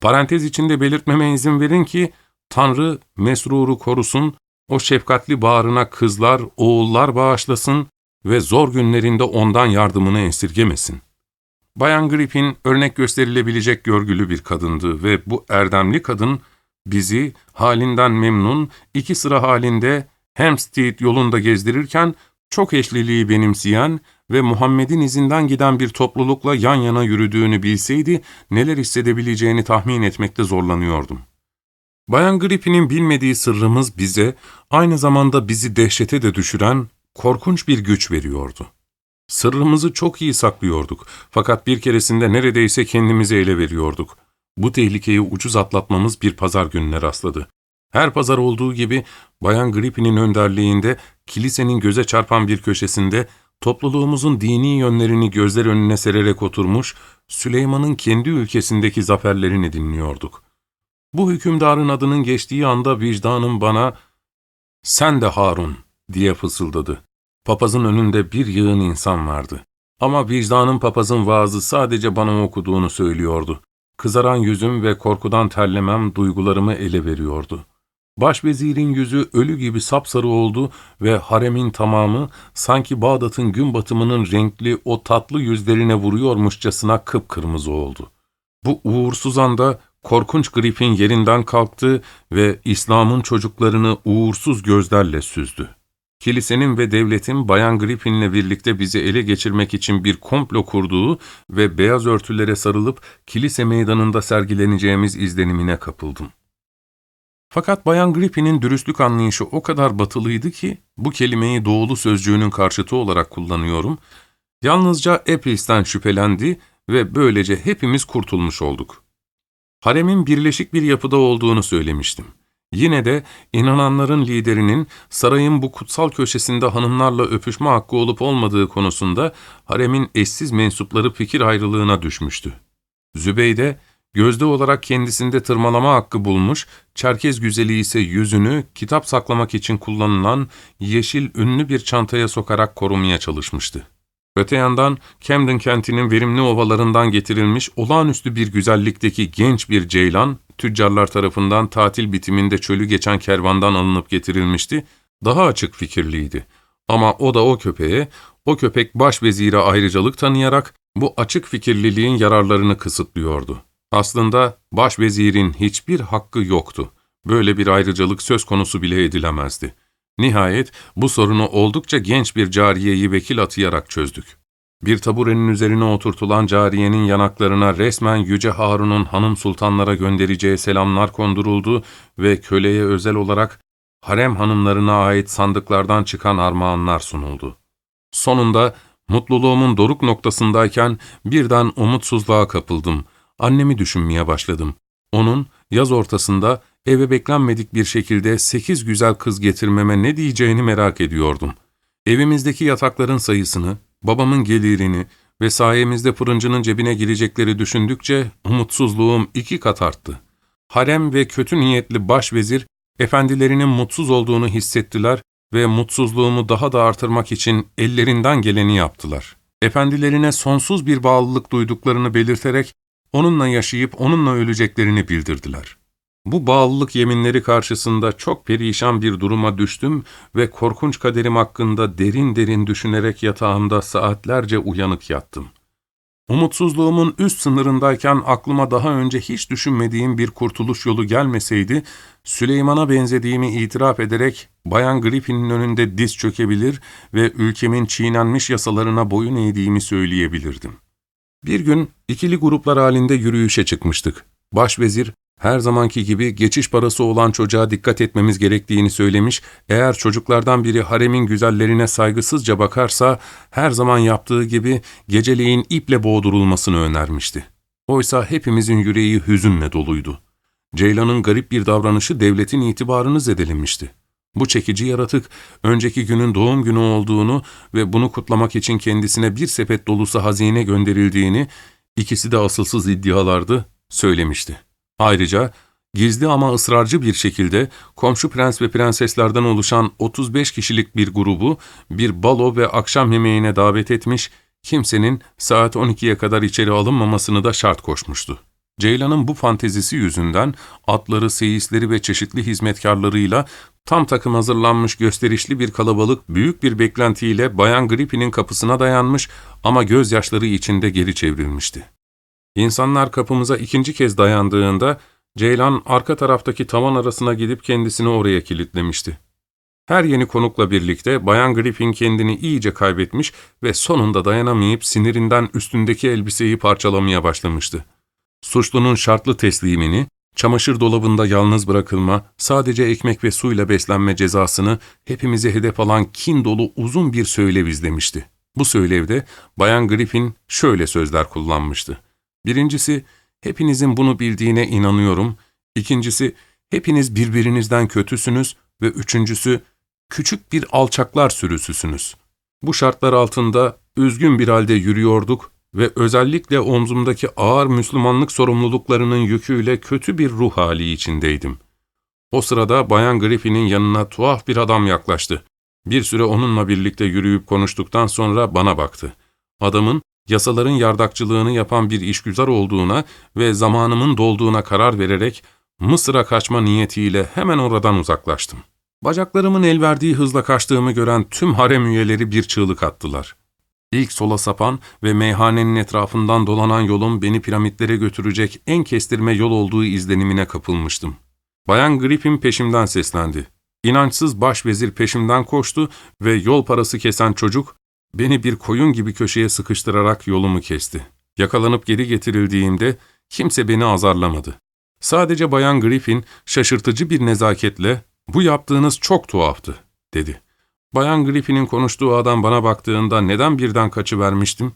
Parantez içinde belirtmeme izin verin ki, Tanrı Mesrur'u korusun, o şefkatli bağrına kızlar, oğullar bağışlasın ve zor günlerinde ondan yardımını esirgemesin. Bayan Grip'in örnek gösterilebilecek görgülü bir kadındı ve bu erdemli kadın bizi halinden memnun, iki sıra halinde Hampstead yolunda gezdirirken çok eşliliği benimseyen ve Muhammed'in izinden giden bir toplulukla yan yana yürüdüğünü bilseydi neler hissedebileceğini tahmin etmekte zorlanıyordum. Bayan Grippi'nin bilmediği sırrımız bize, aynı zamanda bizi dehşete de düşüren korkunç bir güç veriyordu. Sırrımızı çok iyi saklıyorduk fakat bir keresinde neredeyse kendimizi ele veriyorduk. Bu tehlikeyi ucuz atlatmamız bir pazar gününe rastladı. Her pazar olduğu gibi Bayan Grippi'nin önderliğinde kilisenin göze çarpan bir köşesinde topluluğumuzun dini yönlerini gözler önüne sererek oturmuş, Süleyman'ın kendi ülkesindeki zaferlerini dinliyorduk. Bu hükümdarın adının geçtiği anda vicdanım bana, ''Sen de Harun'' diye fısıldadı. Papazın önünde bir yığın insan vardı. Ama vicdanın papazın vaazı sadece bana okuduğunu söylüyordu. Kızaran yüzüm ve korkudan terlemem duygularımı ele veriyordu. Başvezirin yüzü ölü gibi sapsarı oldu ve haremin tamamı sanki Bağdat'ın gün batımının renkli o tatlı yüzlerine vuruyormuşçasına kıpkırmızı oldu. Bu uğursuz anda korkunç gripin yerinden kalktı ve İslam'ın çocuklarını uğursuz gözlerle süzdü. Kilisenin ve devletin Bayan Gripin'le birlikte bizi ele geçirmek için bir komplo kurduğu ve beyaz örtülere sarılıp kilise meydanında sergileneceğimiz izlenimine kapıldım. Fakat Bayan Grippi'nin dürüstlük anlayışı o kadar batılıydı ki, bu kelimeyi doğulu sözcüğünün karşıtı olarak kullanıyorum, yalnızca April'sten şüphelendi ve böylece hepimiz kurtulmuş olduk. Haremin birleşik bir yapıda olduğunu söylemiştim. Yine de inananların liderinin sarayın bu kutsal köşesinde hanımlarla öpüşme hakkı olup olmadığı konusunda haremin eşsiz mensupları fikir ayrılığına düşmüştü. Zübeyde, gözde olarak kendisinde tırmalama hakkı bulmuş, Çerkez güzeli ise yüzünü kitap saklamak için kullanılan yeşil ünlü bir çantaya sokarak korumaya çalışmıştı. Öte yandan Camden kentinin verimli ovalarından getirilmiş olağanüstü bir güzellikteki genç bir ceylan, tüccarlar tarafından tatil bitiminde çölü geçen kervandan alınıp getirilmişti, daha açık fikirliydi. Ama o da o köpeğe, o köpek başvezire ayrıcalık tanıyarak bu açık fikirliliğin yararlarını kısıtlıyordu. Aslında başvezirin hiçbir hakkı yoktu. Böyle bir ayrıcalık söz konusu bile edilemezdi. Nihayet bu sorunu oldukça genç bir cariyeyi vekil atayarak çözdük. Bir taburenin üzerine oturtulan cariyenin yanaklarına resmen Yüce Harun'un hanım sultanlara göndereceği selamlar konduruldu ve köleye özel olarak harem hanımlarına ait sandıklardan çıkan armağanlar sunuldu. Sonunda mutluluğumun doruk noktasındayken birden umutsuzluğa kapıldım. Annemi düşünmeye başladım. Onun yaz ortasında eve beklenmedik bir şekilde sekiz güzel kız getirmeme ne diyeceğini merak ediyordum. Evimizdeki yatakların sayısını, babamın gelirini ve sayemizde fırıncının cebine girecekleri düşündükçe umutsuzluğum iki kat arttı. Harem ve kötü niyetli başvezir, efendilerinin mutsuz olduğunu hissettiler ve mutsuzluğumu daha da artırmak için ellerinden geleni yaptılar. Efendilerine sonsuz bir bağlılık duyduklarını belirterek onunla yaşayıp onunla öleceklerini bildirdiler. Bu bağlılık yeminleri karşısında çok perişan bir duruma düştüm ve korkunç kaderim hakkında derin derin düşünerek yatağımda saatlerce uyanık yattım. Umutsuzluğumun üst sınırındayken aklıma daha önce hiç düşünmediğim bir kurtuluş yolu gelmeseydi, Süleyman'a benzediğimi itiraf ederek Bayan Griffin'in önünde diz çökebilir ve ülkemin çiğnenmiş yasalarına boyun eğdiğimi söyleyebilirdim. Bir gün ikili gruplar halinde yürüyüşe çıkmıştık. Başvezir, her zamanki gibi geçiş parası olan çocuğa dikkat etmemiz gerektiğini söylemiş, eğer çocuklardan biri haremin güzellerine saygısızca bakarsa, her zaman yaptığı gibi geceleyin iple boğdurulmasını önermişti. Oysa hepimizin yüreği hüzünle doluydu. Ceylan'ın garip bir davranışı devletin itibarını zedelemişti. Bu çekici yaratık, önceki günün doğum günü olduğunu ve bunu kutlamak için kendisine bir sepet dolusu hazine gönderildiğini, ikisi de asılsız iddialardı, söylemişti. Ayrıca gizli ama ısrarcı bir şekilde komşu prens ve prenseslerden oluşan 35 kişilik bir grubu bir balo ve akşam yemeğine davet etmiş, kimsenin saat 12'ye kadar içeri alınmamasını da şart koşmuştu. Ceylan'ın bu fantezisi yüzünden atları, seyisleri ve çeşitli hizmetkarlarıyla tam takım hazırlanmış gösterişli bir kalabalık büyük bir beklentiyle Bayan Grippi'nin kapısına dayanmış ama gözyaşları içinde geri çevrilmişti. İnsanlar kapımıza ikinci kez dayandığında Ceylan arka taraftaki tavan arasına gidip kendisini oraya kilitlemişti. Her yeni konukla birlikte Bayan Griffin kendini iyice kaybetmiş ve sonunda dayanamayıp sinirinden üstündeki elbiseyi parçalamaya başlamıştı. Suçlunun şartlı teslimini, çamaşır dolabında yalnız bırakılma, sadece ekmek ve suyla beslenme cezasını hepimize hedef alan kin dolu uzun bir söylev izlemişti. Bu söylevde Bayan Griffin şöyle sözler kullanmıştı. Birincisi, hepinizin bunu bildiğine inanıyorum. İkincisi, hepiniz birbirinizden kötüsünüz ve üçüncüsü, küçük bir alçaklar sürüsüsünüz. Bu şartlar altında üzgün bir halde yürüyorduk ve özellikle omzumdaki ağır Müslümanlık sorumluluklarının yüküyle kötü bir ruh hali içindeydim. O sırada Bayan Griffin'in yanına tuhaf bir adam yaklaştı. Bir süre onunla birlikte yürüyüp konuştuktan sonra bana baktı. Adamın yasaların yardakçılığını yapan bir işgüzar olduğuna ve zamanımın dolduğuna karar vererek Mısır'a kaçma niyetiyle hemen oradan uzaklaştım. Bacaklarımın el verdiği hızla kaçtığımı gören tüm harem üyeleri bir çığlık attılar. İlk sola sapan ve meyhanenin etrafından dolanan yolun beni piramitlere götürecek en kestirme yol olduğu izlenimine kapılmıştım. Bayan Grip'in peşimden seslendi. İnançsız başvezir peşimden koştu ve yol parası kesen çocuk Beni bir koyun gibi köşeye sıkıştırarak yolumu kesti. Yakalanıp geri getirildiğimde kimse beni azarlamadı. Sadece Bayan Griffin şaşırtıcı bir nezaketle ''Bu yaptığınız çok tuhaftı.'' dedi. Bayan Griffin'in konuştuğu adam bana baktığında neden birden kaçıvermiştim?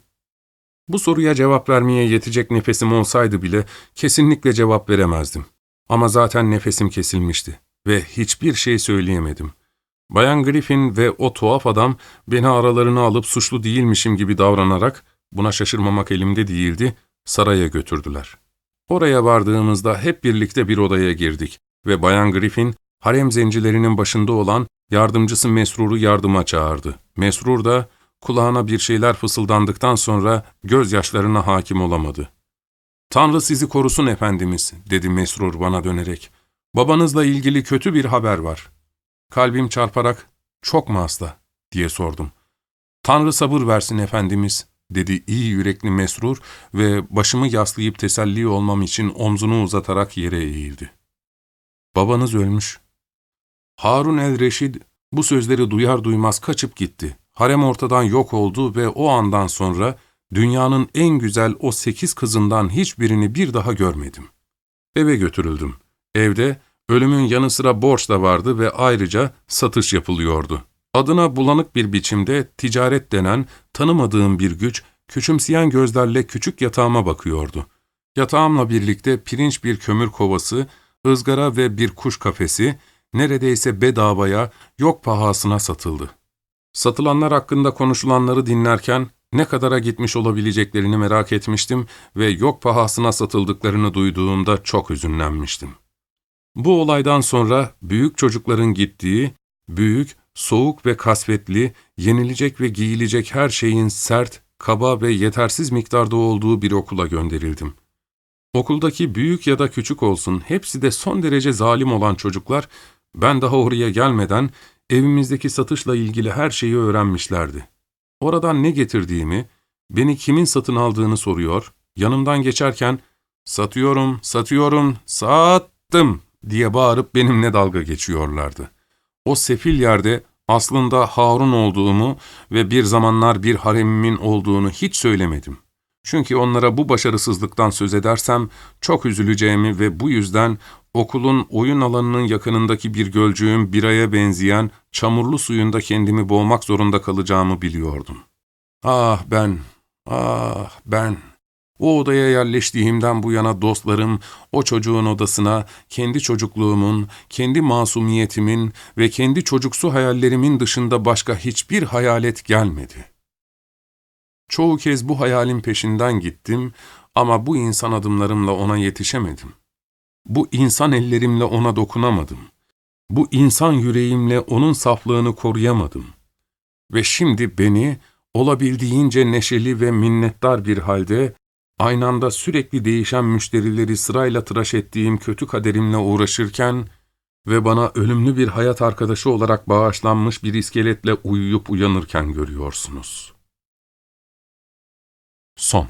Bu soruya cevap vermeye yetecek nefesim olsaydı bile kesinlikle cevap veremezdim. Ama zaten nefesim kesilmişti ve hiçbir şey söyleyemedim. Bayan Griffin ve o tuhaf adam beni aralarına alıp suçlu değilmişim gibi davranarak, buna şaşırmamak elimde değildi, saraya götürdüler. Oraya vardığımızda hep birlikte bir odaya girdik ve Bayan Griffin, harem zencilerinin başında olan yardımcısı Mesrur'u yardıma çağırdı. Mesrur da kulağına bir şeyler fısıldandıktan sonra gözyaşlarına hakim olamadı. ''Tanrı sizi korusun efendimiz.'' dedi Mesrur bana dönerek. ''Babanızla ilgili kötü bir haber var.'' Kalbim çarparak ''Çok mu hasta?'' diye sordum. ''Tanrı sabır versin efendimiz.'' dedi iyi yürekli Mesrur ve başımı yaslayıp teselli olmam için omzunu uzatarak yere eğildi. ''Babanız ölmüş.'' Harun el-Reşid bu sözleri duyar duymaz kaçıp gitti. Harem ortadan yok oldu ve o andan sonra dünyanın en güzel o sekiz kızından hiçbirini bir daha görmedim. Eve götürüldüm. Evde ölümün yanı sıra borç da vardı ve ayrıca satış yapılıyordu. Adına bulanık bir biçimde ticaret denen tanımadığım bir güç, küçümseyen gözlerle küçük yatağıma bakıyordu. Yatağımla birlikte pirinç bir kömür kovası, ızgara ve bir kuş kafesi, neredeyse bedavaya, yok pahasına satıldı. Satılanlar hakkında konuşulanları dinlerken ne kadara gitmiş olabileceklerini merak etmiştim ve yok pahasına satıldıklarını duyduğumda çok üzünlenmiştim. Bu olaydan sonra büyük çocukların gittiği, büyük, soğuk ve kasvetli, yenilecek ve giyilecek her şeyin sert, kaba ve yetersiz miktarda olduğu bir okula gönderildim. Okuldaki büyük ya da küçük olsun hepsi de son derece zalim olan çocuklar, ben daha oraya gelmeden evimizdeki satışla ilgili her şeyi öğrenmişlerdi. Oradan ne getirdiğimi, beni kimin satın aldığını soruyor, yanımdan geçerken ''Satıyorum, satıyorum, sattım'' diye bağırıp benimle dalga geçiyorlardı. O sefil yerde aslında Harun olduğumu ve bir zamanlar bir haremimin olduğunu hiç söylemedim. Çünkü onlara bu başarısızlıktan söz edersem çok üzüleceğimi ve bu yüzden okulun oyun alanının yakınındaki bir gölcüğün biraya benzeyen çamurlu suyunda kendimi boğmak zorunda kalacağımı biliyordum. Ah ben, ah ben... O odaya yerleştiğimden bu yana dostlarım, o çocuğun odasına, kendi çocukluğumun, kendi masumiyetimin ve kendi çocuksu hayallerimin dışında başka hiçbir hayalet gelmedi. Çoğu kez bu hayalin peşinden gittim ama bu insan adımlarımla ona yetişemedim. Bu insan ellerimle ona dokunamadım. Bu insan yüreğimle onun saflığını koruyamadım. Ve şimdi beni olabildiğince neşeli ve minnettar bir halde aynı anda sürekli değişen müşterileri sırayla tıraş ettiğim kötü kaderimle uğraşırken ve bana ölümlü bir hayat arkadaşı olarak bağışlanmış bir iskeletle uyuyup uyanırken görüyorsunuz. Son